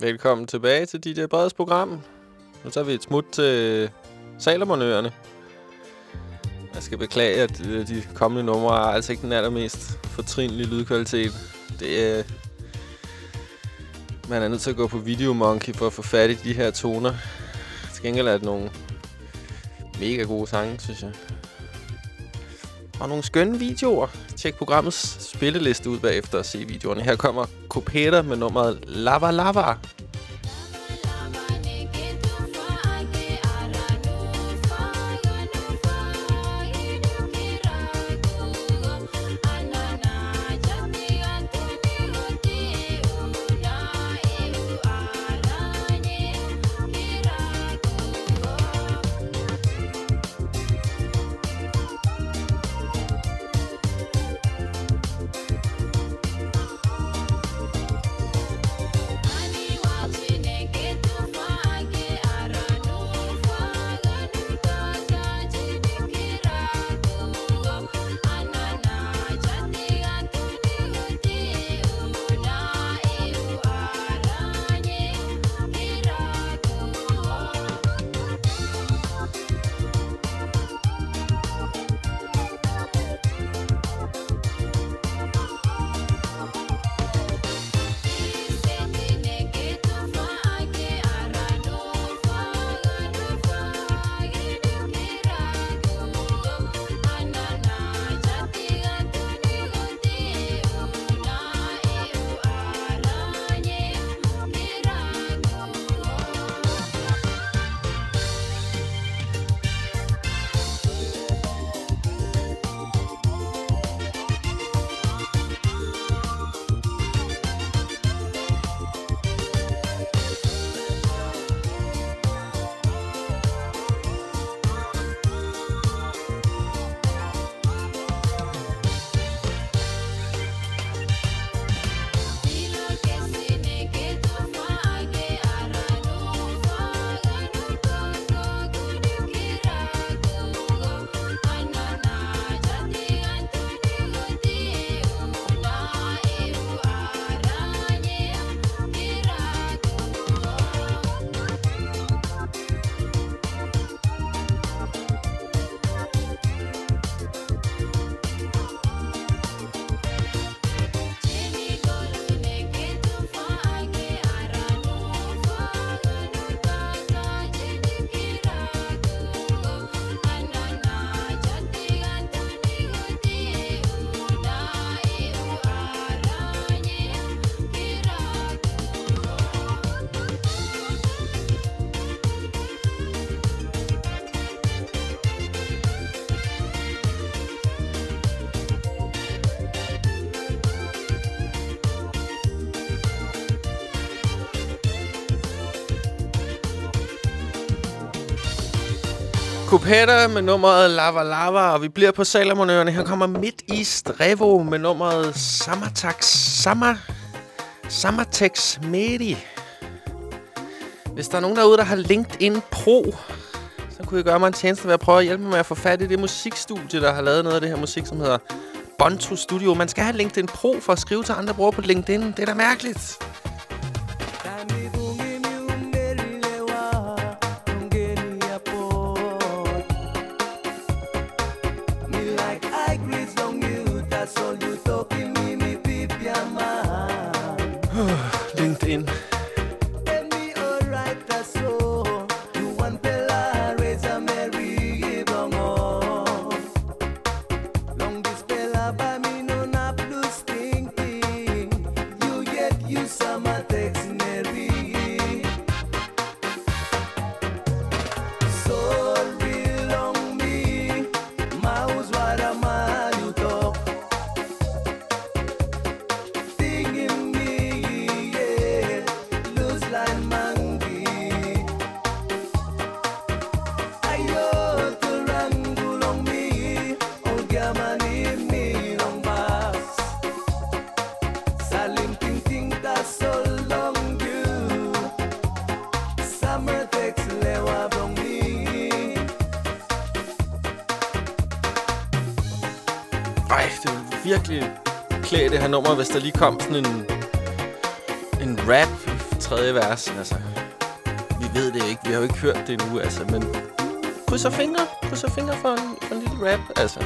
Velkommen tilbage til dit øh, Breds program. Nu tager vi et smut til Salomonøerne. Jeg skal beklage, at øh, de kommende numre er altså ikke den allermest fortrinlige lydkvalitet. Det er... Man er nødt til at gå på Videomonkey for at få fat i de her toner. Til gengæld er det nogle mega gode sange, synes jeg og nogle skønne videoer. Tjek programmets spilleliste ud bagefter og se videoerne. Her kommer Copeta med nummeret Lava Lava. Kupetta med nummeret Lava Lava, og vi bliver på Salomonøerne. Her kommer Midt i Strevo med nummeret Samatax Samar... Samatex Medi. Hvis der er nogen derude, der har LinkedIn Pro, så kunne I gøre mig en tjeneste ved at prøve at hjælpe mig med at få fat i det musikstudie, der har lavet noget af det her musik, som hedder Bonto Studio. Man skal have LinkedIn Pro for at skrive til andre brugere på LinkedIn. Det er da mærkeligt. LinkedIn. Klæde her nummer, hvis der lige kom sådan en, en rap i tredje vers. Altså, vi ved det ikke. Vi har jo ikke hørt det endnu, altså. Men krydser fingre. Krydser fingre for en, for en lille rap, altså.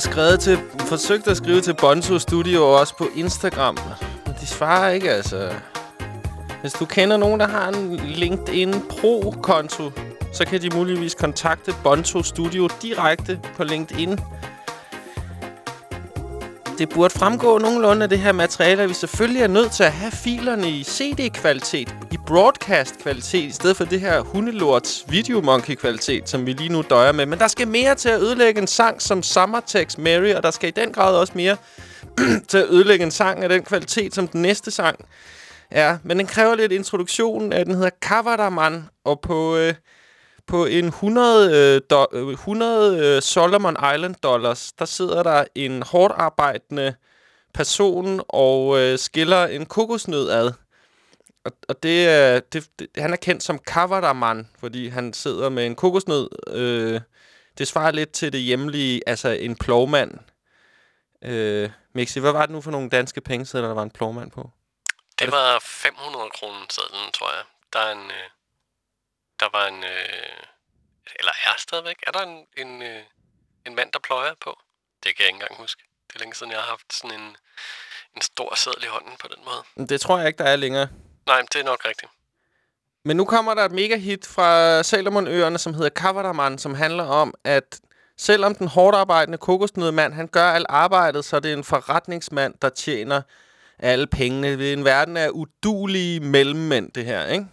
Skrevet til, forsøgt at skrive til Bonzo Studio også på Instagram. Men de svarer ikke, altså. Hvis du kender nogen, der har en LinkedIn Pro-konto, så kan de muligvis kontakte Bonzo Studio direkte på LinkedIn. Det burde fremgå nogenlunde af det her materiale, at vi selvfølgelig er nødt til at have filerne i CD-kvalitet, i broadcast-kvalitet, i stedet for det her hundelorts videomonkey-kvalitet, som vi lige nu døjer med. Men der skal mere til at ødelægge en sang som Summertext Mary, og der skal i den grad også mere til at ødelægge en sang af den kvalitet, som den næste sang er. Men den kræver lidt introduktion. Den hedder Kavadaman, og på... Øh, på en 100, øh, do, øh, 100 øh, Solomon Island dollars, der sidder der en hårdt arbejdende person og øh, skiller en kokosnød ad. Og, og det, er- det, det, han er kendt som Kavadaman, fordi han sidder med en kokosnød. Øh, det svarer lidt til det hjemlige, altså en plovmand. Øh, Mixi, hvad var det nu for nogle danske pengesedler, der var en plovmand på? Det var 500 kroner sedlen, tror jeg. Der er en... Øh, der var en... Øh, eller er stadigvæk. Er der en, en, øh, en mand, der pløjer på? Det kan jeg ikke engang huske. Det er længe siden, jeg har haft sådan en, en stor seddel i hånden på den måde. Det tror jeg ikke, der er længere. Nej, det er nok rigtigt. Men nu kommer der et mega hit fra Salomonøerne, som hedder Kavadaman, som handler om, at selvom den hårdt arbejdende kokosnødmand, han gør alt arbejdet, så er det en forretningsmand, der tjener alle pengene. Det er en verden af udulige mellemmænd, det her, ikke?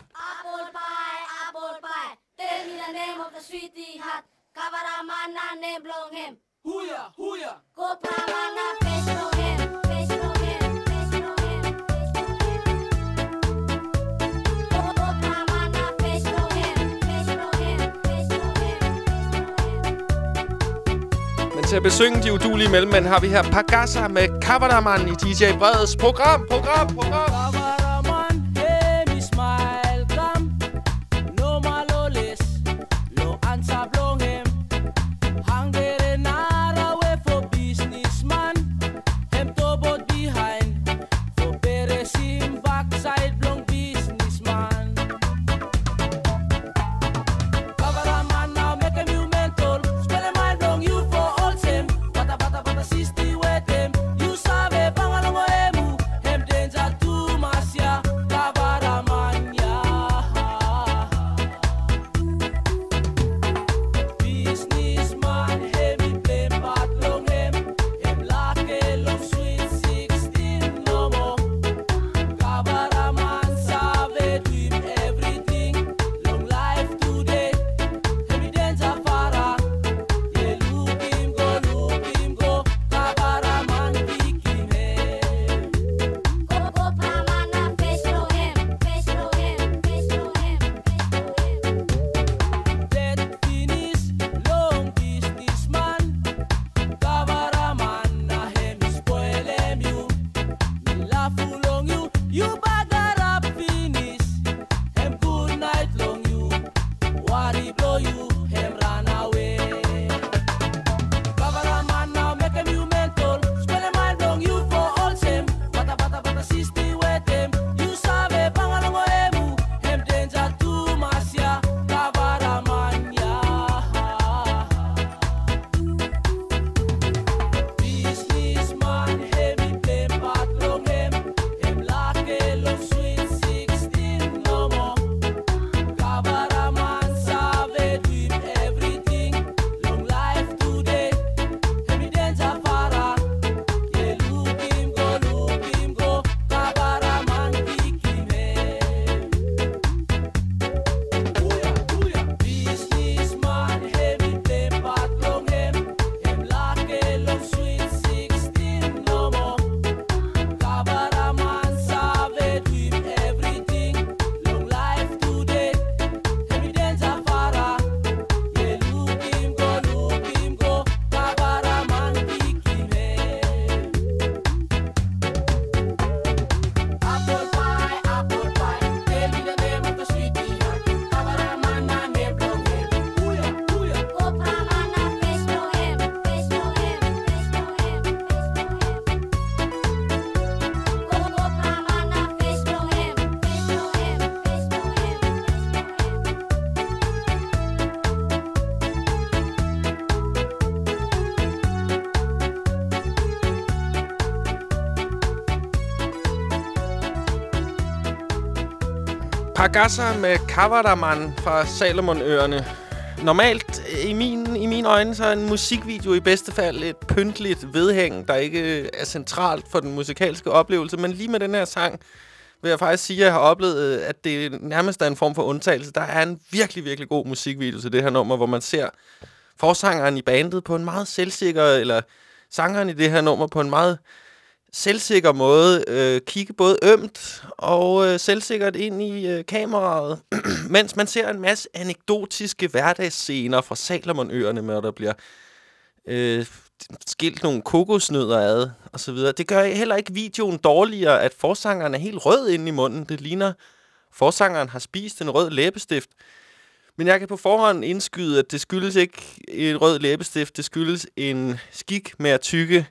Him. Go kavara mana face blong him. Face blong him. hem blong him. Men til at besynge de udulige mellemmænd, har vi her Pagasa med Kavadaman i DJ Breds program, program, program. Agassa med Kavadaman fra Salomonøerne. Normalt, i min, i mine øjne, så er en musikvideo i bedste fald et pyntligt vedhæng, der ikke øh, er centralt for den musikalske oplevelse. Men lige med den her sang vil jeg faktisk sige, at jeg har oplevet, øh, at det nærmest er en form for undtagelse. Der er en virkelig, virkelig god musikvideo til det her nummer, hvor man ser forsangeren i bandet på en meget selvsikker, eller sangeren i det her nummer på en meget selvsikker måde øh, kigge både ømt og øh, selvsikkert ind i øh, kameraet, mens man ser en masse anekdotiske hverdagsscener fra Salomonøerne, med, der bliver øh, skilt nogle kokosnødder ad, og så videre. Det gør heller ikke videoen dårligere, at forsangeren er helt rød inde i munden. Det ligner, forsangeren har spist en rød læbestift. Men jeg kan på forhånd indskyde, at det skyldes ikke en rød læbestift, det skyldes en skik med at tykke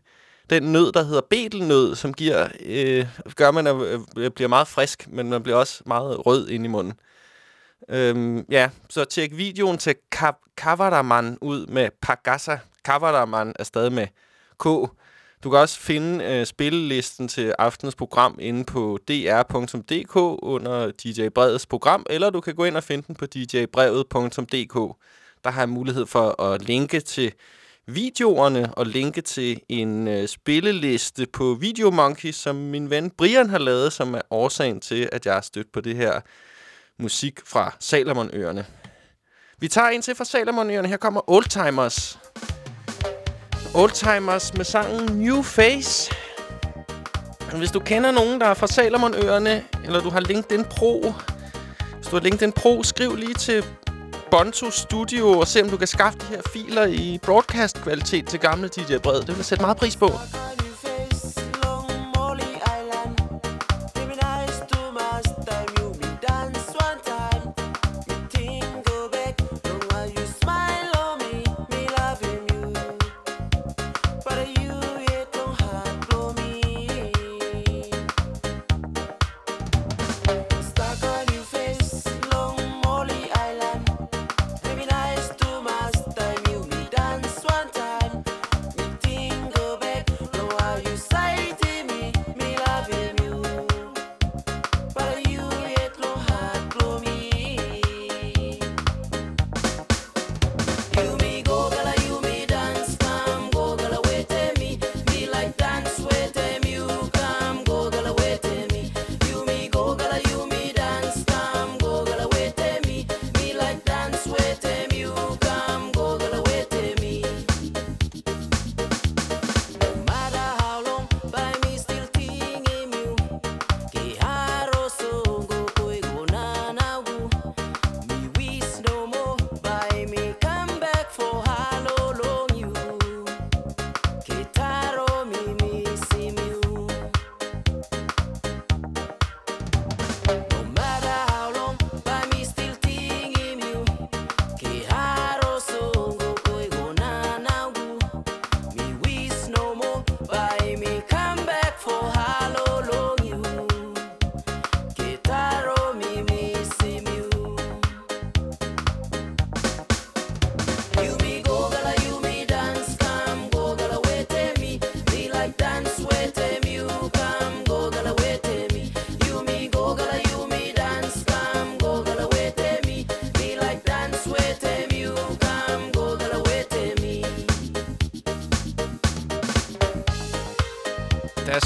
den nød, der hedder betelnød, som giver, øh, gør, at man er, øh, bliver meget frisk, men man bliver også meget rød ind i munden. Øhm, ja, så tjek videoen til Kavadaman ud med Pagasa. Kavadaman er stadig med K. Du kan også finde øh, spillelisten til aftenens program inde på dr.dk under DJ Brevets program, eller du kan gå ind og finde den på djbrevet.dk. Der har jeg mulighed for at linke til videoerne og linke til en øh, spilleliste på Videomonkey, som min ven Brian har lavet, som er årsagen til, at jeg har stødt på det her musik fra Salomonøerne. Vi tager en til fra Salomonøerne. Her kommer Oldtimers. Oldtimers med sangen New Face. Hvis du kender nogen, der er fra Salomonøerne, eller du har LinkedIn Pro, hvis du har LinkedIn Pro, skriv lige til Bonto Studio og se, om du kan skaffe de her filer i broadcast-kvalitet til gamle DJ Bred. Det vil jeg sætte meget pris på.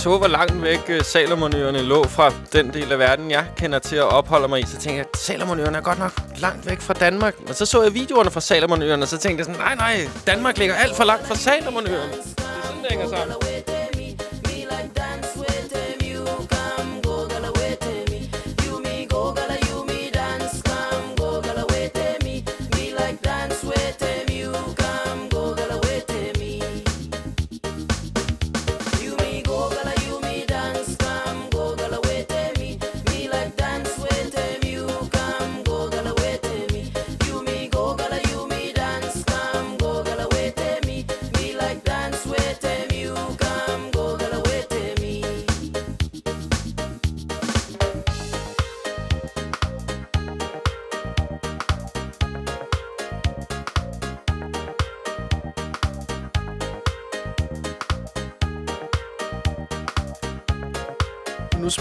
Så, hvor langt væk øh, Salomonøerne lå fra den del af verden, jeg kender til at opholde mig i, så tænkte jeg, at Salomonøerne er godt nok langt væk fra Danmark. Og så så jeg videoerne fra Salomonøerne, og så tænkte jeg sådan, nej, nej, Danmark ligger alt for langt fra Salomonøerne. Det er sådan, det hænger sammen.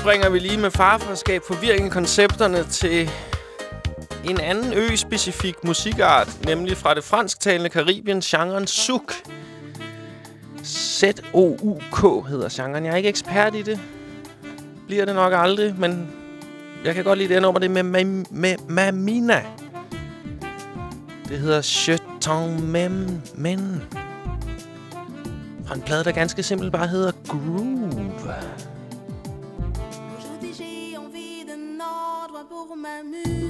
Springer vi lige med farfarskab, forvirring i koncepterne til en anden ø-specifik musikart, nemlig fra det fransktalende Karibien, genren souk. Z-O-U-K hedder genren. Jeg er ikke ekspert i det. Bliver det nok aldrig, men jeg kan godt lide det nummer, det er med, med, med Mamina. Det hedder Je t'en mem men. Fra en plade, der ganske simpelt bare hedder Groove. jamais.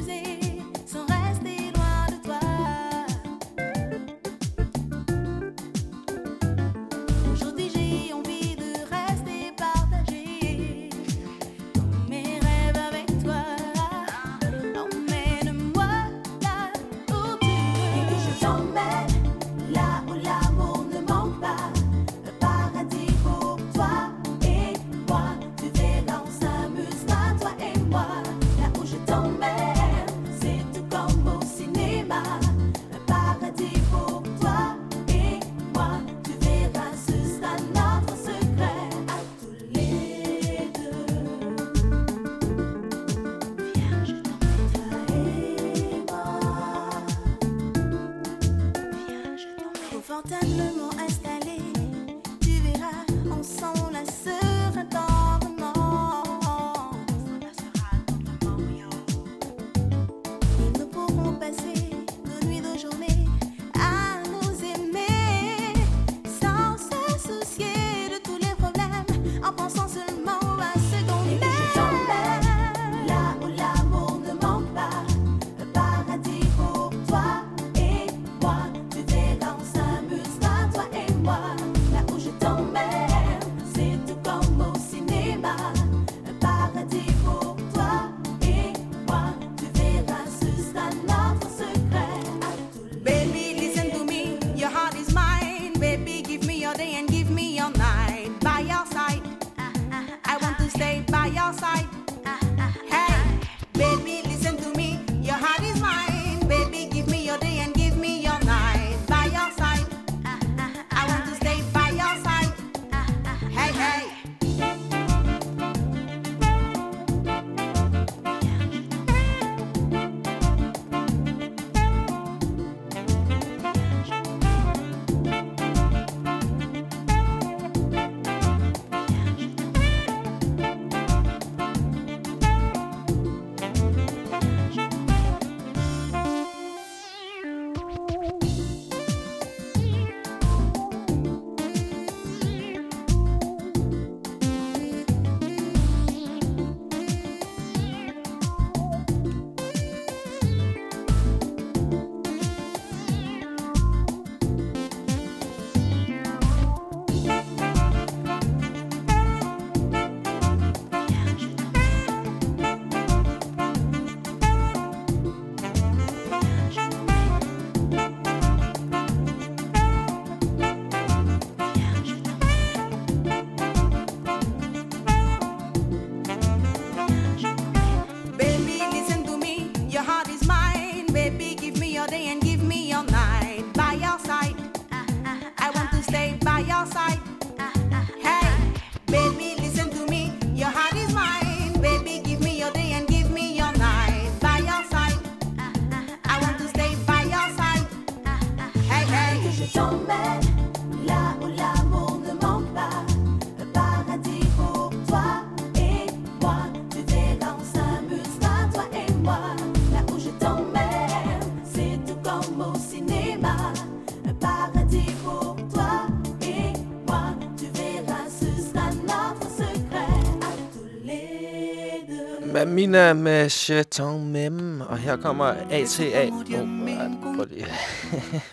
Deux. Mamina med Chaton Mem. Og her kommer ATA. Oh.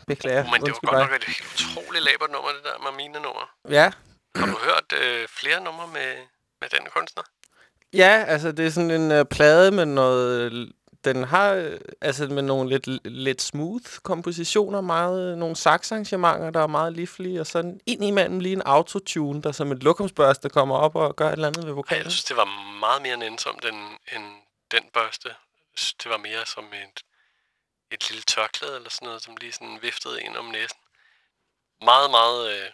Beklager. Men det var Undskyld godt nok et helt utroligt labert nummer, det der Mamina-nummer. Ja. Har du hørt øh, flere numre med, med den kunstner? Ja, altså det er sådan en uh, plade med noget... Den har øh, altså med nogle lidt, lidt smooth kompositioner, meget, øh, nogle saxarrangementer, der er meget livlige, og sådan ind imellem lige en autotune, der som et lokumsbørste kommer op og gør et eller andet ved Ej, vokalen. jeg synes, det var meget mere nænsomt end, end den børste. Jeg synes, Det var mere som et, et lille tørklæde eller sådan noget, som lige sådan viftede en om næsen. Meget, meget øh,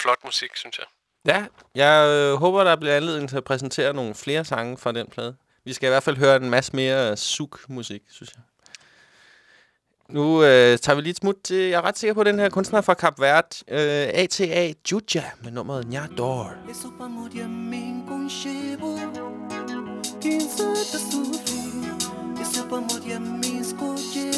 flot musik, synes jeg. Ja, jeg øh, håber, der bliver anledning til at præsentere nogle flere sange fra den plade. Vi skal i hvert fald høre en masse mere øh, suk-musik, synes jeg. Nu øh, tager vi lige et smut til, jeg er ret sikker på, at den her kunstner fra Kap Verde, øh, ATA Juja, med nummeret Nya Dor. pra Isso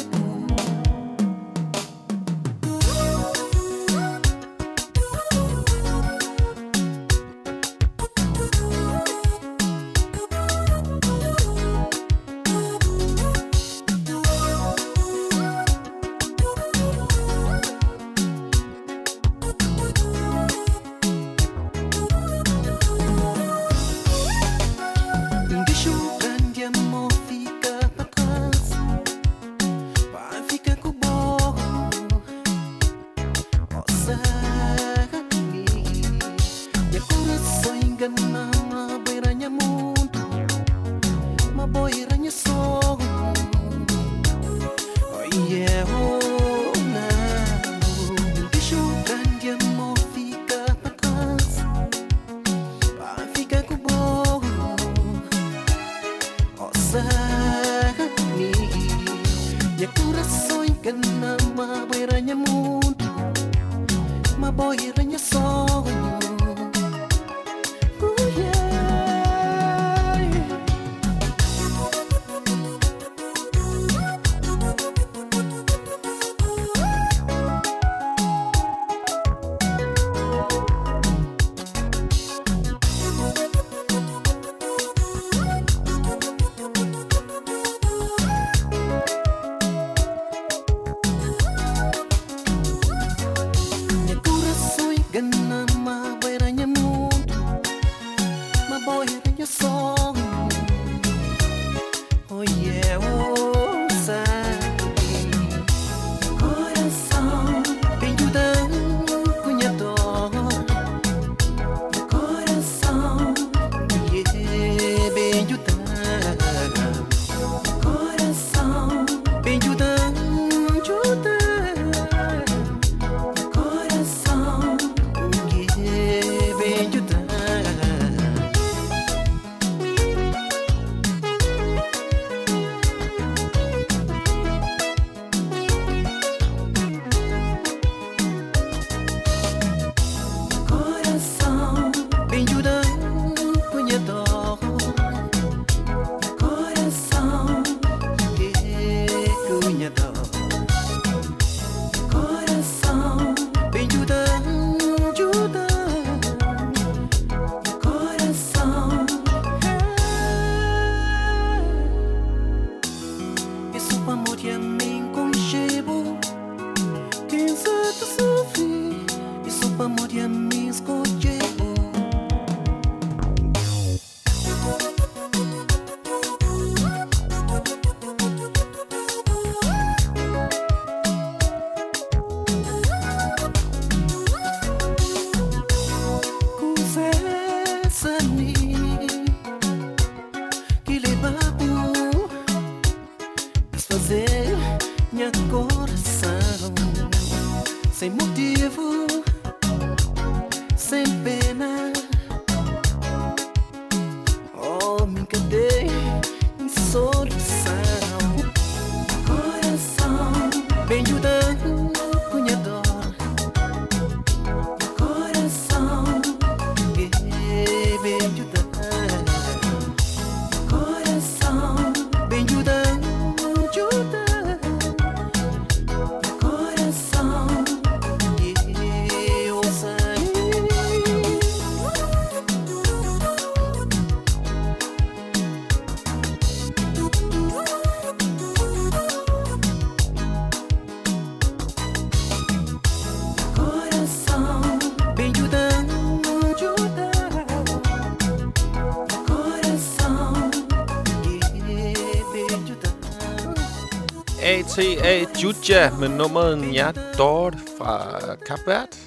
T.A. Juja med nummeret Njadort fra Kap Verde.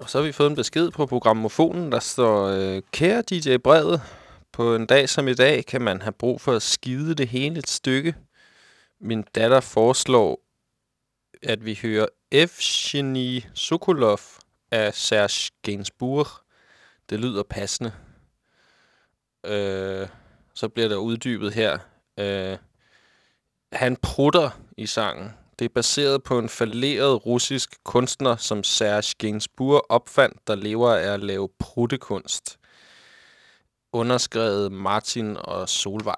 Og så har vi fået en besked på programmofonen, der står, øh, Kære DJ Brede, på en dag som i dag kan man have brug for at skide det hele et stykke. Min datter foreslår, at vi hører Evgeni Sokolov af Serge Gainsbourg. Det lyder passende. Øh, så bliver der uddybet her. Øh, han prutter i sangen. Det er baseret på en falderet russisk kunstner, som Serge Gainsbourg opfandt, der lever af at lave pruttekunst. Underskrevet Martin og Solvej.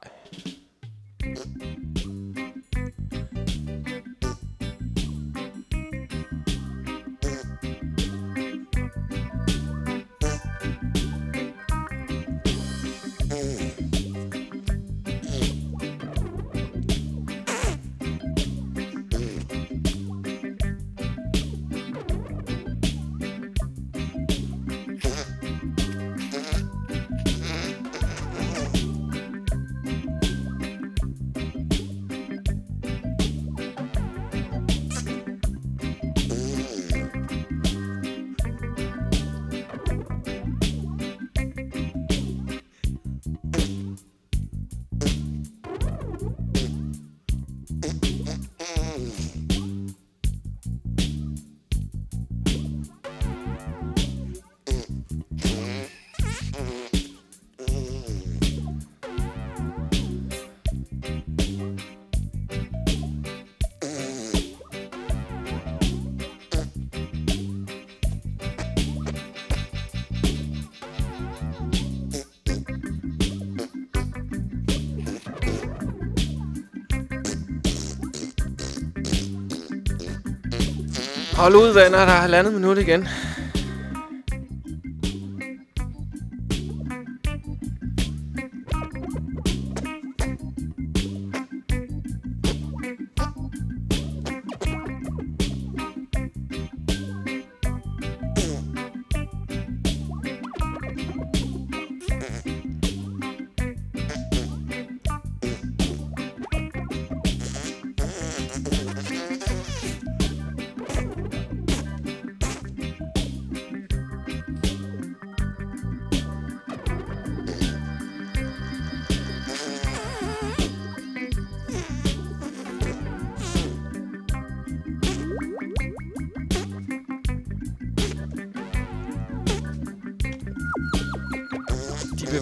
Hold ud, venner. Der er halvandet minut igen.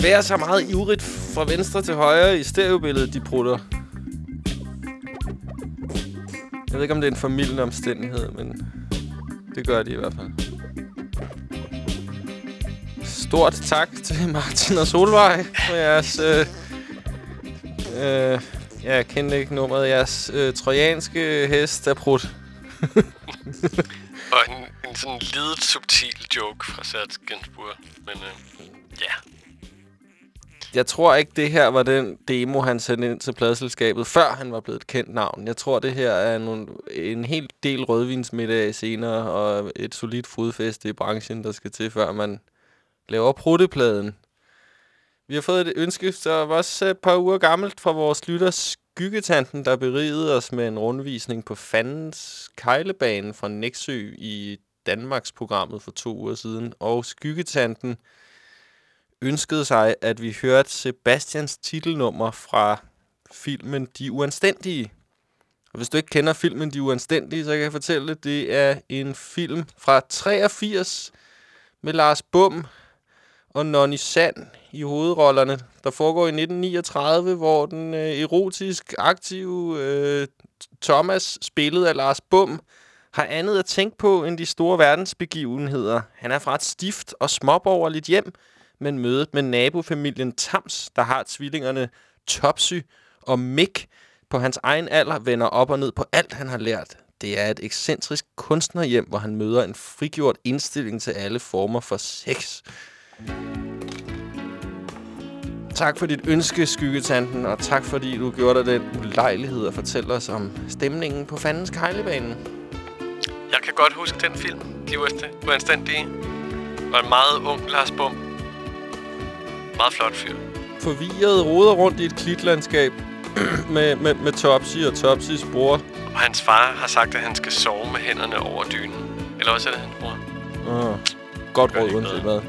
Bevæger sig meget ivrigt fra venstre til højre i stereobilledet, de prutter. Jeg ved ikke, om det er en formidlende omstændighed, men det gør de i hvert fald. Stort tak til Martin og Solvej for jeres... Øh, øh, jeg kendte ikke nummeret. Jeres øh, trojanske hest er prut. Og en, en sådan lidt subtil joke fra Serge Gainsbourg. Men øh, ja, jeg tror ikke, det her var den demo, han sendte ind til pladselskabet, før han var blevet et kendt navn. Jeg tror, det her er nogle, en hel del rødvinsmiddag senere, og et solidt fodfæste i branchen, der skal til, før man laver pruttepladen. Vi har fået et ønske, der var også et par uger gammelt, fra vores lytter Skyggetanten, der berigede os med en rundvisning på Fandens Kejlebane fra Næksø i Danmarks programmet for to uger siden. Og Skyggetanten ønskede sig, at vi hørte Sebastians titelnummer fra filmen De Uanstændige. Og hvis du ikke kender filmen De Uanstændige, så kan jeg fortælle, at det er en film fra 83 med Lars Bum og Nonny Sand i hovedrollerne, der foregår i 1939, hvor den øh, erotisk aktive øh, Thomas, spillet af Lars Bum, har andet at tænke på end de store verdensbegivenheder. Han er fra et stift og småborgerligt hjem, men mødet med nabofamilien Tams, der har tvillingerne Topsy og Mick på hans egen alder, vender op og ned på alt, han har lært. Det er et ekscentrisk kunstnerhjem, hvor han møder en frigjort indstilling til alle former for sex. Tak for dit ønske, Skyggetanten, og tak fordi du gjorde dig den ulejlighed at fortælle os om stemningen på Fandens Kejlebane. jeg kan godt huske den film, De Uanst- Uanstændige. Og en meget ung Lars Bum. Meget flot fyr. Forvirret roder rundt i et klitlandskab med, med, med Topsy og Topsys bror. Og hans far har sagt, at han skal sove med hænderne over dynen. Eller også er det hans bror. Uh, godt råd, uanset hvad.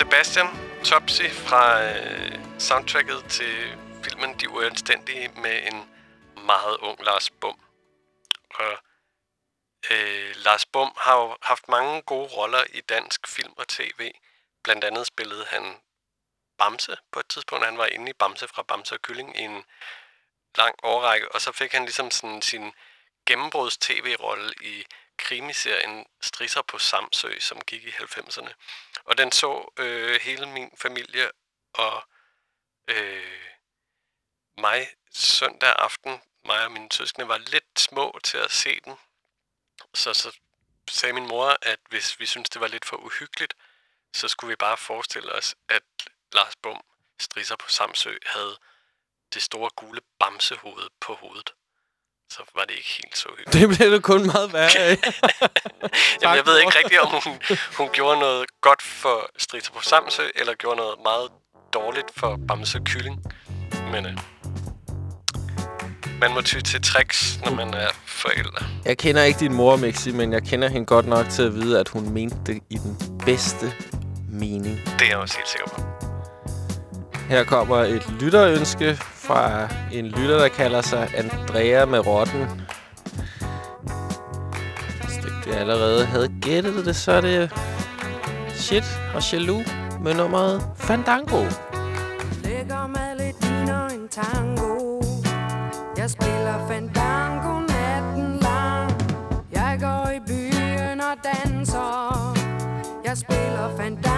Sebastian Topsy fra øh, soundtracket til filmen De Uanstændige med en meget ung Lars Bum. Og øh, Lars Bum har jo haft mange gode roller i dansk film og tv. Blandt andet spillede han Bamse på et tidspunkt. Han var inde i Bamse fra Bamse og Kylling i en lang årrække, og så fik han ligesom sådan sin gennembruds tv-rolle i krimiserien Strisser på Samsø, som gik i 90'erne. Og den så øh, hele min familie og øh, mig søndag aften. Mig og mine søskende var lidt små til at se den. Så, så sagde min mor, at hvis vi syntes, det var lidt for uhyggeligt, så skulle vi bare forestille os, at Lars Bum, Strisser på Samsø, havde det store gule bamsehoved på hovedet. Så var det ikke helt så hyggeligt. Det blev det kun meget værre af. Jamen, jeg ved ikke rigtigt, om hun, hun gjorde noget godt for Strisser på Samsø, eller gjorde noget meget dårligt for Bamse Kylling. Men øh, man må ty til tricks, når man er forældre. Jeg kender ikke din mor, Mixi, men jeg kender hende godt nok til at vide, at hun mente det i den bedste mening. Det er jeg også helt sikker på. Her kommer et lytterønske fra en lytter, der kalder sig Andrea med rotten. Hvis du allerede havde gættet det, så er det Shit og Jaloux med nummeret Fandango. Lægger med lidt ligner en tango Jeg spiller fandango natten lang Jeg går i byen og danser Jeg spiller fandango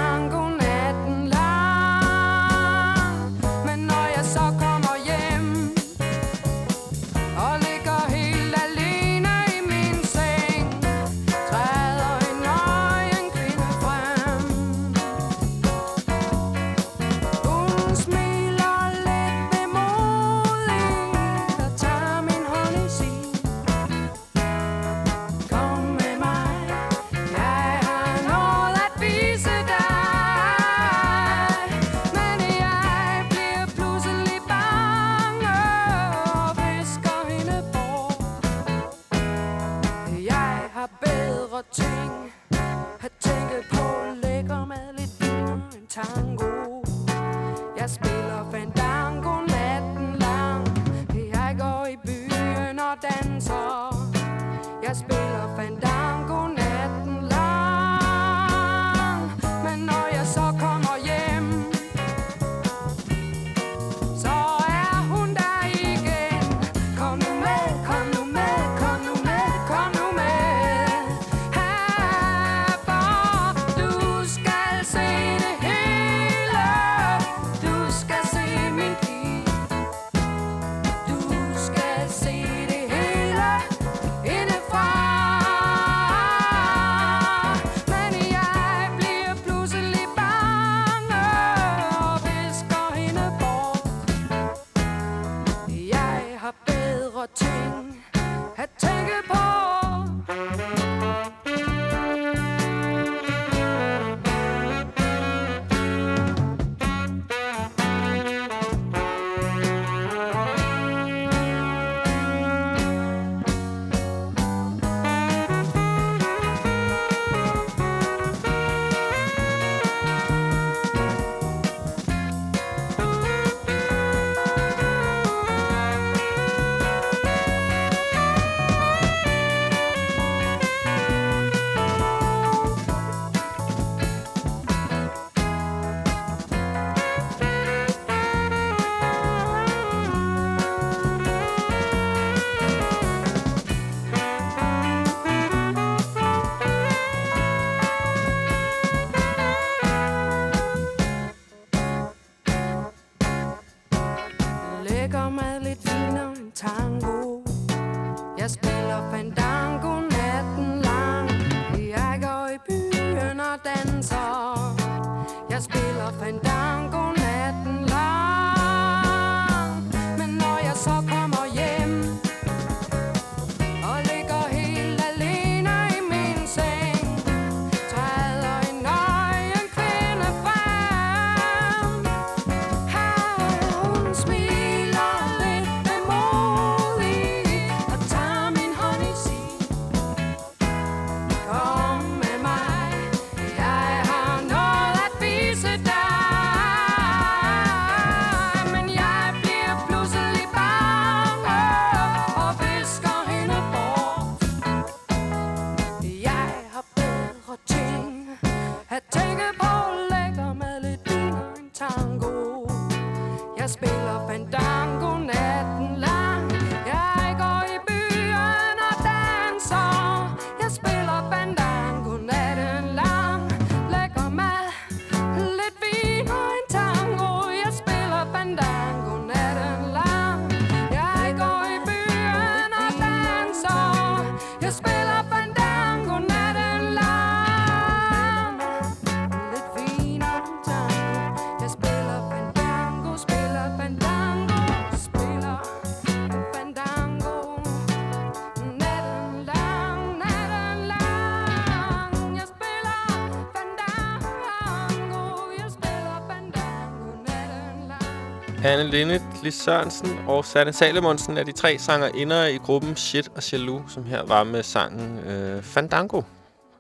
lang Anne Lis Sørensen og Sanne Salemonsen er de tre sangerinder i gruppen Shit og Jaloux, som her var med sangen øh, Fandango.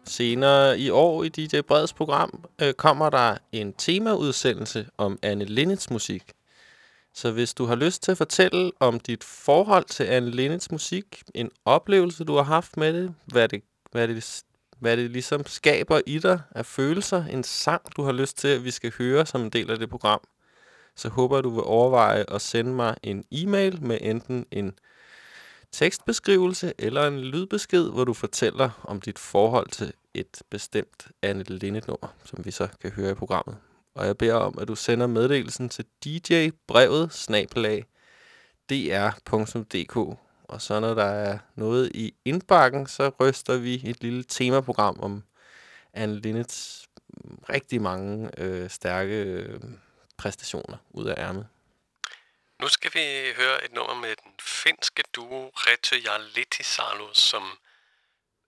Senere i år i DJ Breds program øh, kommer der en temaudsendelse om Anne Linnets musik. Så hvis du har lyst til at fortælle om dit forhold til Anne Linnets musik, en oplevelse, du har haft med det, hvad det, hvad det, hvad det ligesom skaber i dig af følelser, en sang, du har lyst til, at vi skal høre som en del af det program, så håber jeg, du vil overveje at sende mig en e-mail med enten en tekstbeskrivelse eller en lydbesked, hvor du fortæller om dit forhold til et bestemt Anne Linnet-nummer, som vi så kan høre i programmet. Og jeg beder om, at du sender meddelelsen til djbrevet snabelag dr.dk. Og så når der er noget i indbakken, så ryster vi et lille temaprogram om Anne Linnets rigtig mange øh, stærke øh, præstationer ud af ærmet. Nu skal vi høre et nummer med den finske duo Retty Jarlitisalo, som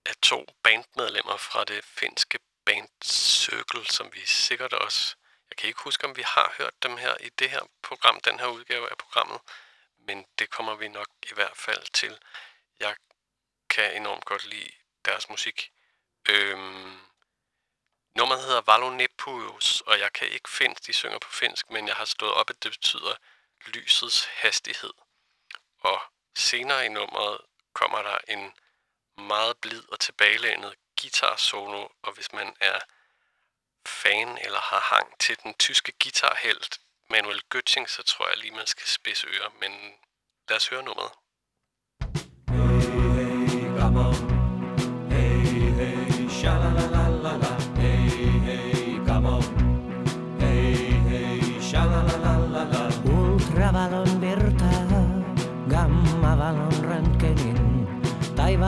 er to bandmedlemmer fra det finske band Circle, som vi sikkert også... Jeg kan ikke huske, om vi har hørt dem her i det her program, den her udgave af programmet, men det kommer vi nok i hvert fald til. Jeg kan enormt godt lide deres musik. Øhm, Nummeret hedder Valonepujus, og jeg kan ikke finsk, de synger på finsk, men jeg har stået op, at det betyder lysets hastighed. Og senere i nummeret kommer der en meget blid og tilbagelænet guitar solo, og hvis man er fan eller har hang til den tyske guitarhelt Manuel Götting, så tror jeg lige, man skal spidse ører, men lad os høre nummeret.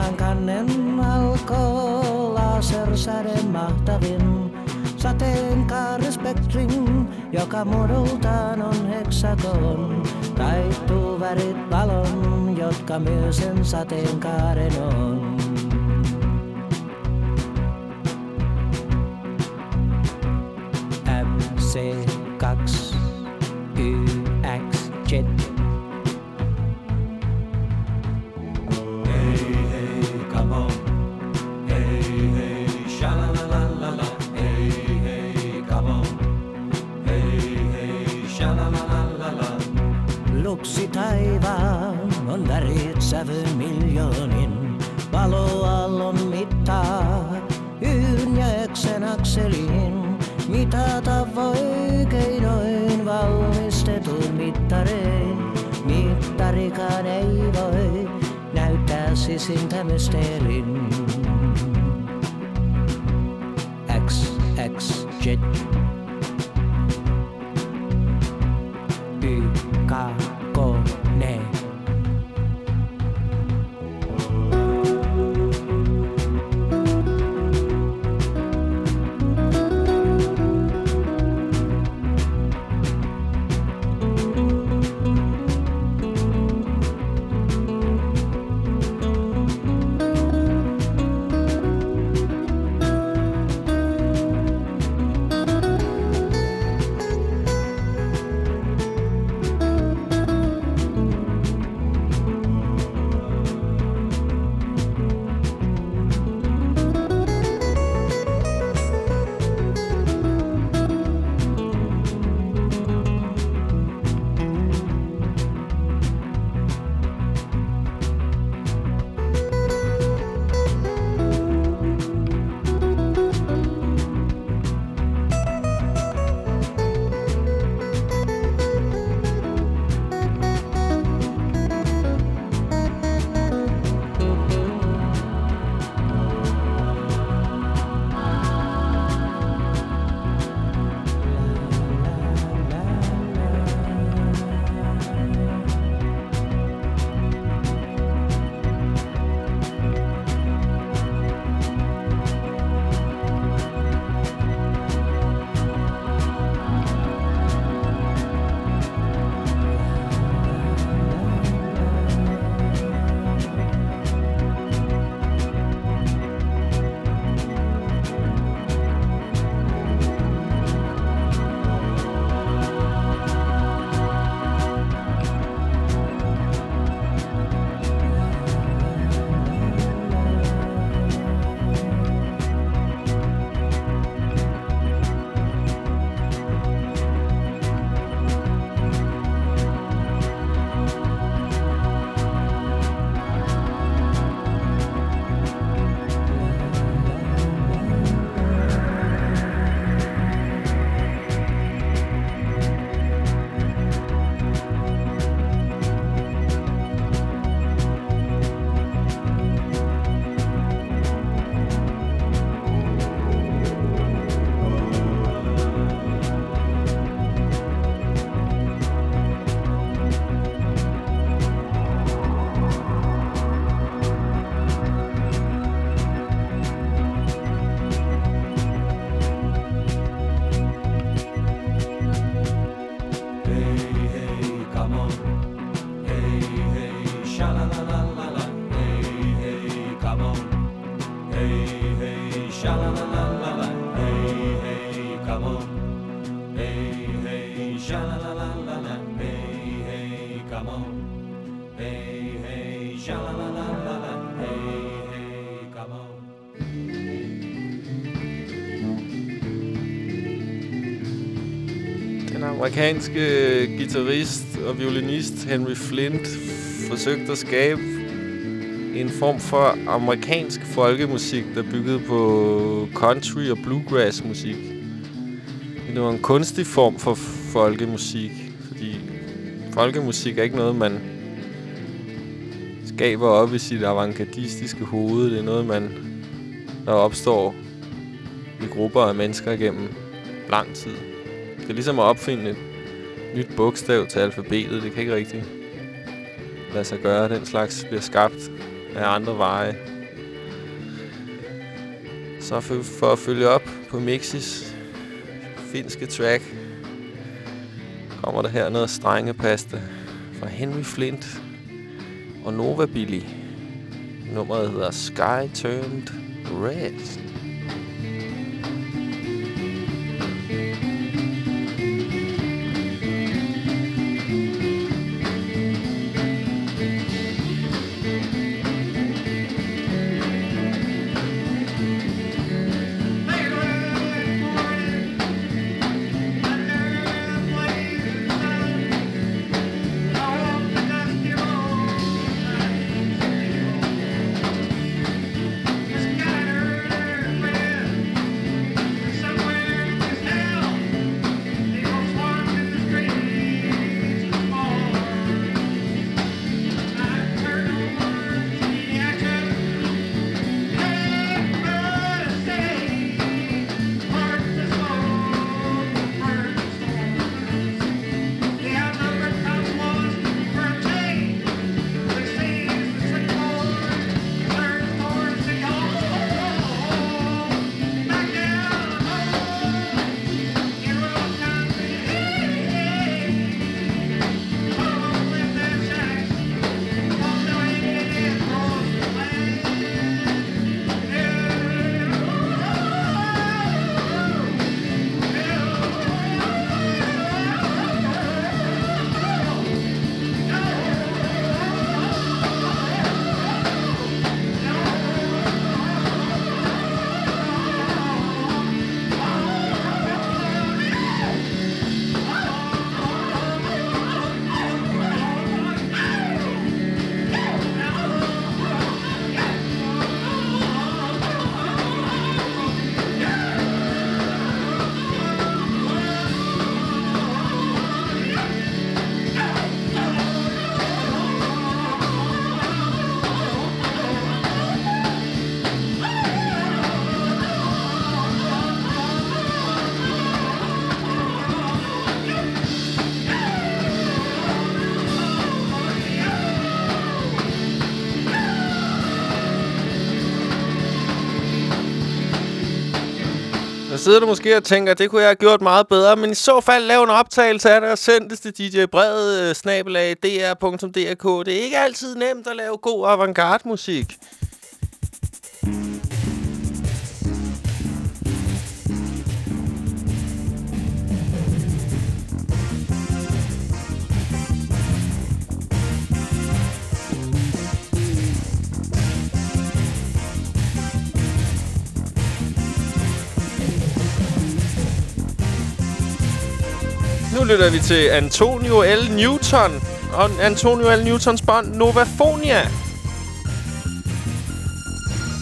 Taivaan kannen alkoi lasersäde mahtavin. Sateenkaarispektrin, joka muodoltaan on heksagon. Taittuu värit valon, jotka myös sen sateenkaaren on. MC2 Luksi taivaan on värit sävy miljoonin. Valoallon mittaa yyn ja eksen akseliin. Mitata voi keinoin valmistetun mittarein. Mittarikaan ei voi näyttää sisintä mysteerin. XX Jet amerikanske øh, guitarist og violinist Henry Flint forsøgte at skabe en form for amerikansk folkemusik, der byggede på country og bluegrass musik. Det var en kunstig form for folkemusik, fordi folkemusik er ikke noget, man skaber op i sit avantgardistiske hoved. Det er noget, man der opstår i grupper af mennesker gennem lang tid. Det er ligesom at opfinde et nyt bogstav til alfabetet. Det kan ikke rigtig lade sig gøre. Den slags bliver skabt af andre veje. Så for, for at følge op på Mixis finske track, kommer der her noget strengepasta fra Henry Flint og Nova Billy. Nummeret hedder Sky Turned Red. Sidder du måske og tænker, at det kunne jeg have gjort meget bedre, men i så fald lav en optagelse af det og send det til DJ Bred, øh, snabelag, dr.dk. Det er ikke altid nemt at lave god avantgarde-musik. Lytter vi til Antonio L. Newton og Antonio L. Newtons bånd Novafonia.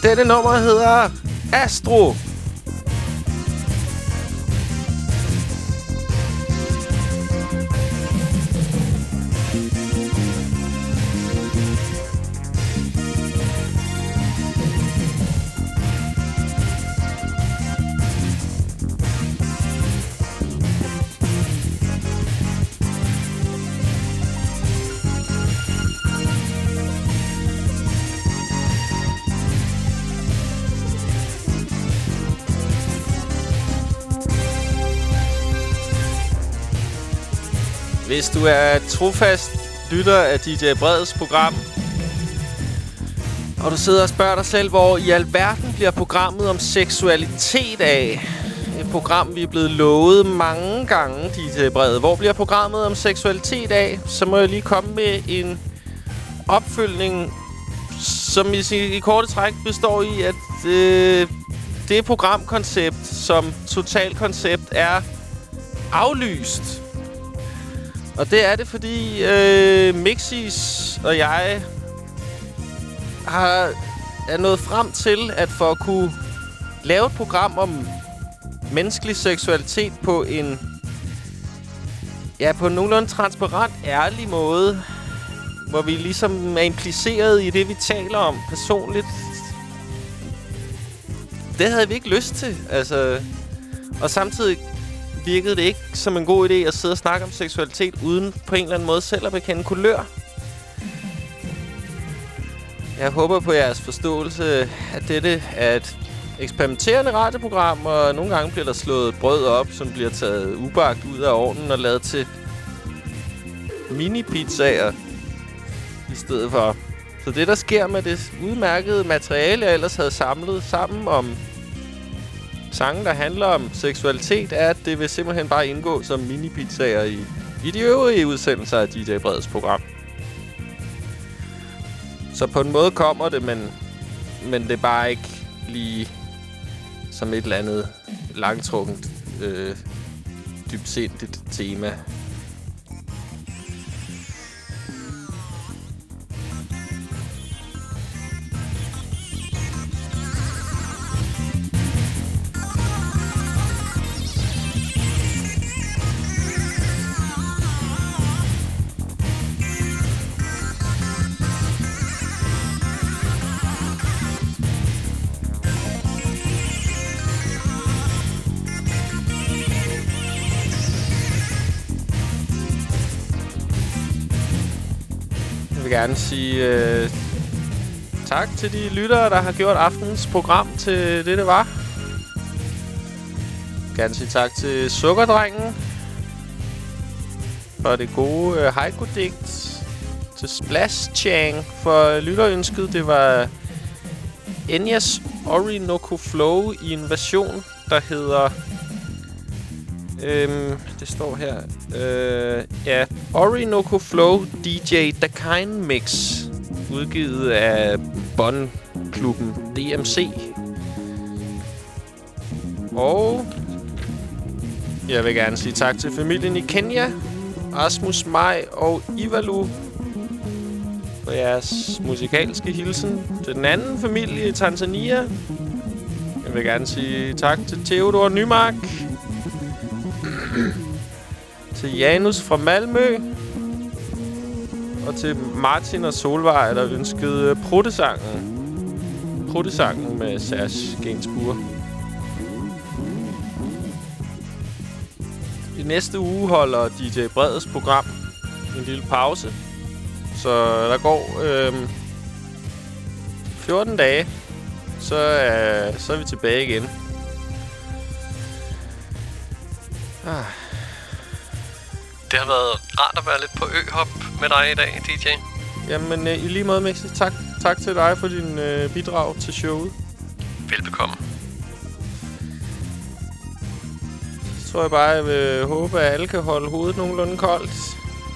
Dette nummer hedder Astro. Hvis du er trofast lytter af DJ Breds program, og du sidder og spørger dig selv, hvor i alverden bliver programmet om seksualitet af? Et program, vi er blevet lovet mange gange, DJ Brede. Hvor bliver programmet om seksualitet af? Så må jeg lige komme med en opfølgning, som i, i korte træk består i, at øh, det programkoncept som totalkoncept er aflyst og det er det, fordi øh, Mixis og jeg har, er nået frem til, at for at kunne lave et program om menneskelig seksualitet på en ja, på en nogenlunde transparent, ærlig måde, hvor vi ligesom er impliceret i det, vi taler om personligt. Det havde vi ikke lyst til, altså. Og samtidig virkede det ikke som en god idé at sidde og snakke om seksualitet, uden på en eller anden måde selv at bekende kulør. Jeg håber på jeres forståelse af dette er et eksperimenterende radioprogram, og nogle gange bliver der slået brød op, som bliver taget ubagt ud af ovnen og lavet til mini-pizzaer i stedet for. Så det, der sker med det udmærkede materiale, jeg ellers havde samlet sammen om sange, der handler om seksualitet, er, at det vil simpelthen bare indgå som mini-pizzaer i, i de øvrige udsendelser af DJ Breds program. Så på en måde kommer det, men, men det er bare ikke lige som et eller andet langtrukkent, øh, dybsindigt tema. Gerne sige øh, tak til de lyttere, der har gjort aftenens program til det, det var. Gerne sige tak til Sukkerdrengen for det gode øh, haiku-digt. Til Splash Chang for lytterønsket. Det var Enyas Orinoco Flow i en version, der hedder... Øhm, det står her. Øh, ja, Orinoco Flow DJ Dakine Mix. Udgivet af Bonn-klubben DMC. Og jeg vil gerne sige tak til familien i Kenya, Asmus, Maj og Ivalu for jeres musikalske hilsen til den anden familie i Tanzania. Jeg vil gerne sige tak til Theodor Nymark, til Janus fra Malmø, og til Martin og Solvej, der ønskede Pruttesangen. Pruttesangen med Sash Gainsbourg. I næste uge holder DJ Breds program en lille pause. Så der går øh, 14 dage, så øh, så er vi tilbage igen. Ah. Det har været rart at være lidt på øhop med dig i dag, DJ. Jamen, øh, i lige måde, Mixi. Tak, tak til dig for din øh, bidrag til showet. Velbekomme. Så tror jeg bare, jeg vil håbe, at alle kan holde hovedet nogenlunde koldt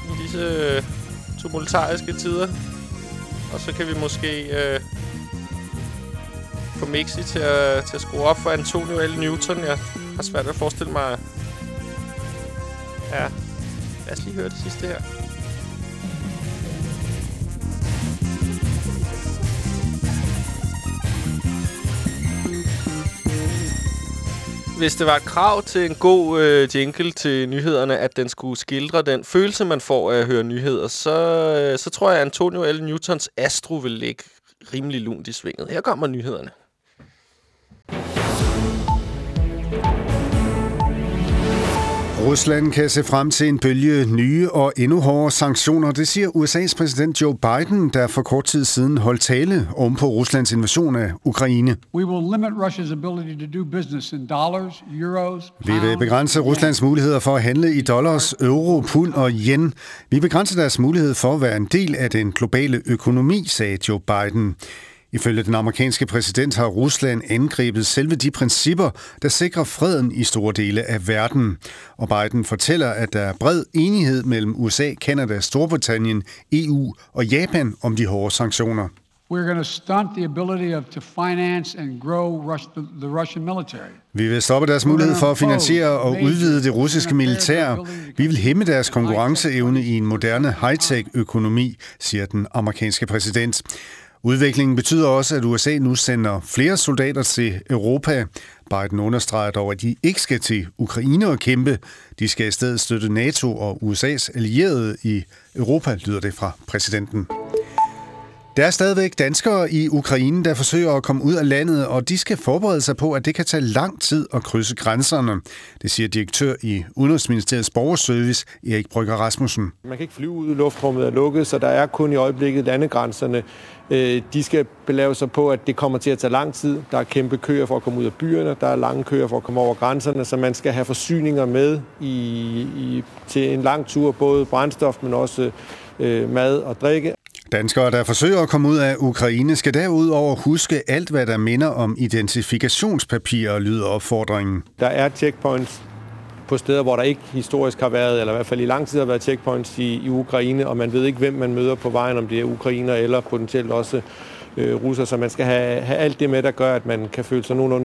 i disse øh, tumultariske tider. Og så kan vi måske øh, få Mixi til at, til at skrue op for Antonio L. Newton. Jeg har svært at forestille mig... Ja, lad os lige høre det sidste her. Hvis det var et krav til en god øh, jingle til nyhederne, at den skulle skildre den følelse, man får af at høre nyheder, så, øh, så tror jeg, at Antonio L. Newtons Astro vil ligge rimelig lunt i svinget. Her kommer nyhederne. Rusland kan se frem til en bølge nye og endnu hårdere sanktioner, det siger USA's præsident Joe Biden, der for kort tid siden holdt tale om på Ruslands invasion af Ukraine. We will limit Russia's ability to do business in dollars, euros, Vi vil begrænse Ruslands muligheder for at handle i dollars, euro, pund og yen. Vi begrænser deres mulighed for at være en del af den globale økonomi, sagde Joe Biden. Ifølge den amerikanske præsident har Rusland angrebet selve de principper, der sikrer freden i store dele af verden. Og Biden fortæller, at der er bred enighed mellem USA, Kanada, Storbritannien, EU og Japan om de hårde sanktioner. we're going to stunt the ability of to finance and grow Rus- the, the Russian military. Vi vil stoppe deres mulighed for at finansiere og udvide det russiske militær. Vi vil hæmme deres konkurrenceevne i en moderne high-tech-økonomi, siger den amerikanske præsident. Udviklingen betyder også, at USA nu sender flere soldater til Europa. Biden understreger dog, at de ikke skal til Ukraine og kæmpe. De skal i stedet støtte NATO og USA's allierede i Europa, lyder det fra præsidenten. Der er stadigvæk danskere i Ukraine, der forsøger at komme ud af landet, og de skal forberede sig på, at det kan tage lang tid at krydse grænserne. Det siger direktør i Udenrigsministeriets borgerservice, Erik Brygger Rasmussen. Man kan ikke flyve ud, luftrummet er lukket, så der er kun i øjeblikket landegrænserne. Øh, de skal belave sig på, at det kommer til at tage lang tid. Der er kæmpe køer for at komme ud af byerne, der er lange køer for at komme over grænserne, så man skal have forsyninger med i, i, til en lang tur, både brændstof, men også øh, mad og drikke. Danskere, der forsøger at komme ud af Ukraine, skal derudover huske alt, hvad der minder om identifikationspapirer, lyder opfordringen. Der er checkpoints på steder, hvor der ikke historisk har været, eller i hvert fald i lang tid har været checkpoints i, i Ukraine, og man ved ikke, hvem man møder på vejen, om det er ukrainer eller potentielt også øh, russer, så man skal have, have alt det med, der gør, at man kan føle sig nogenlunde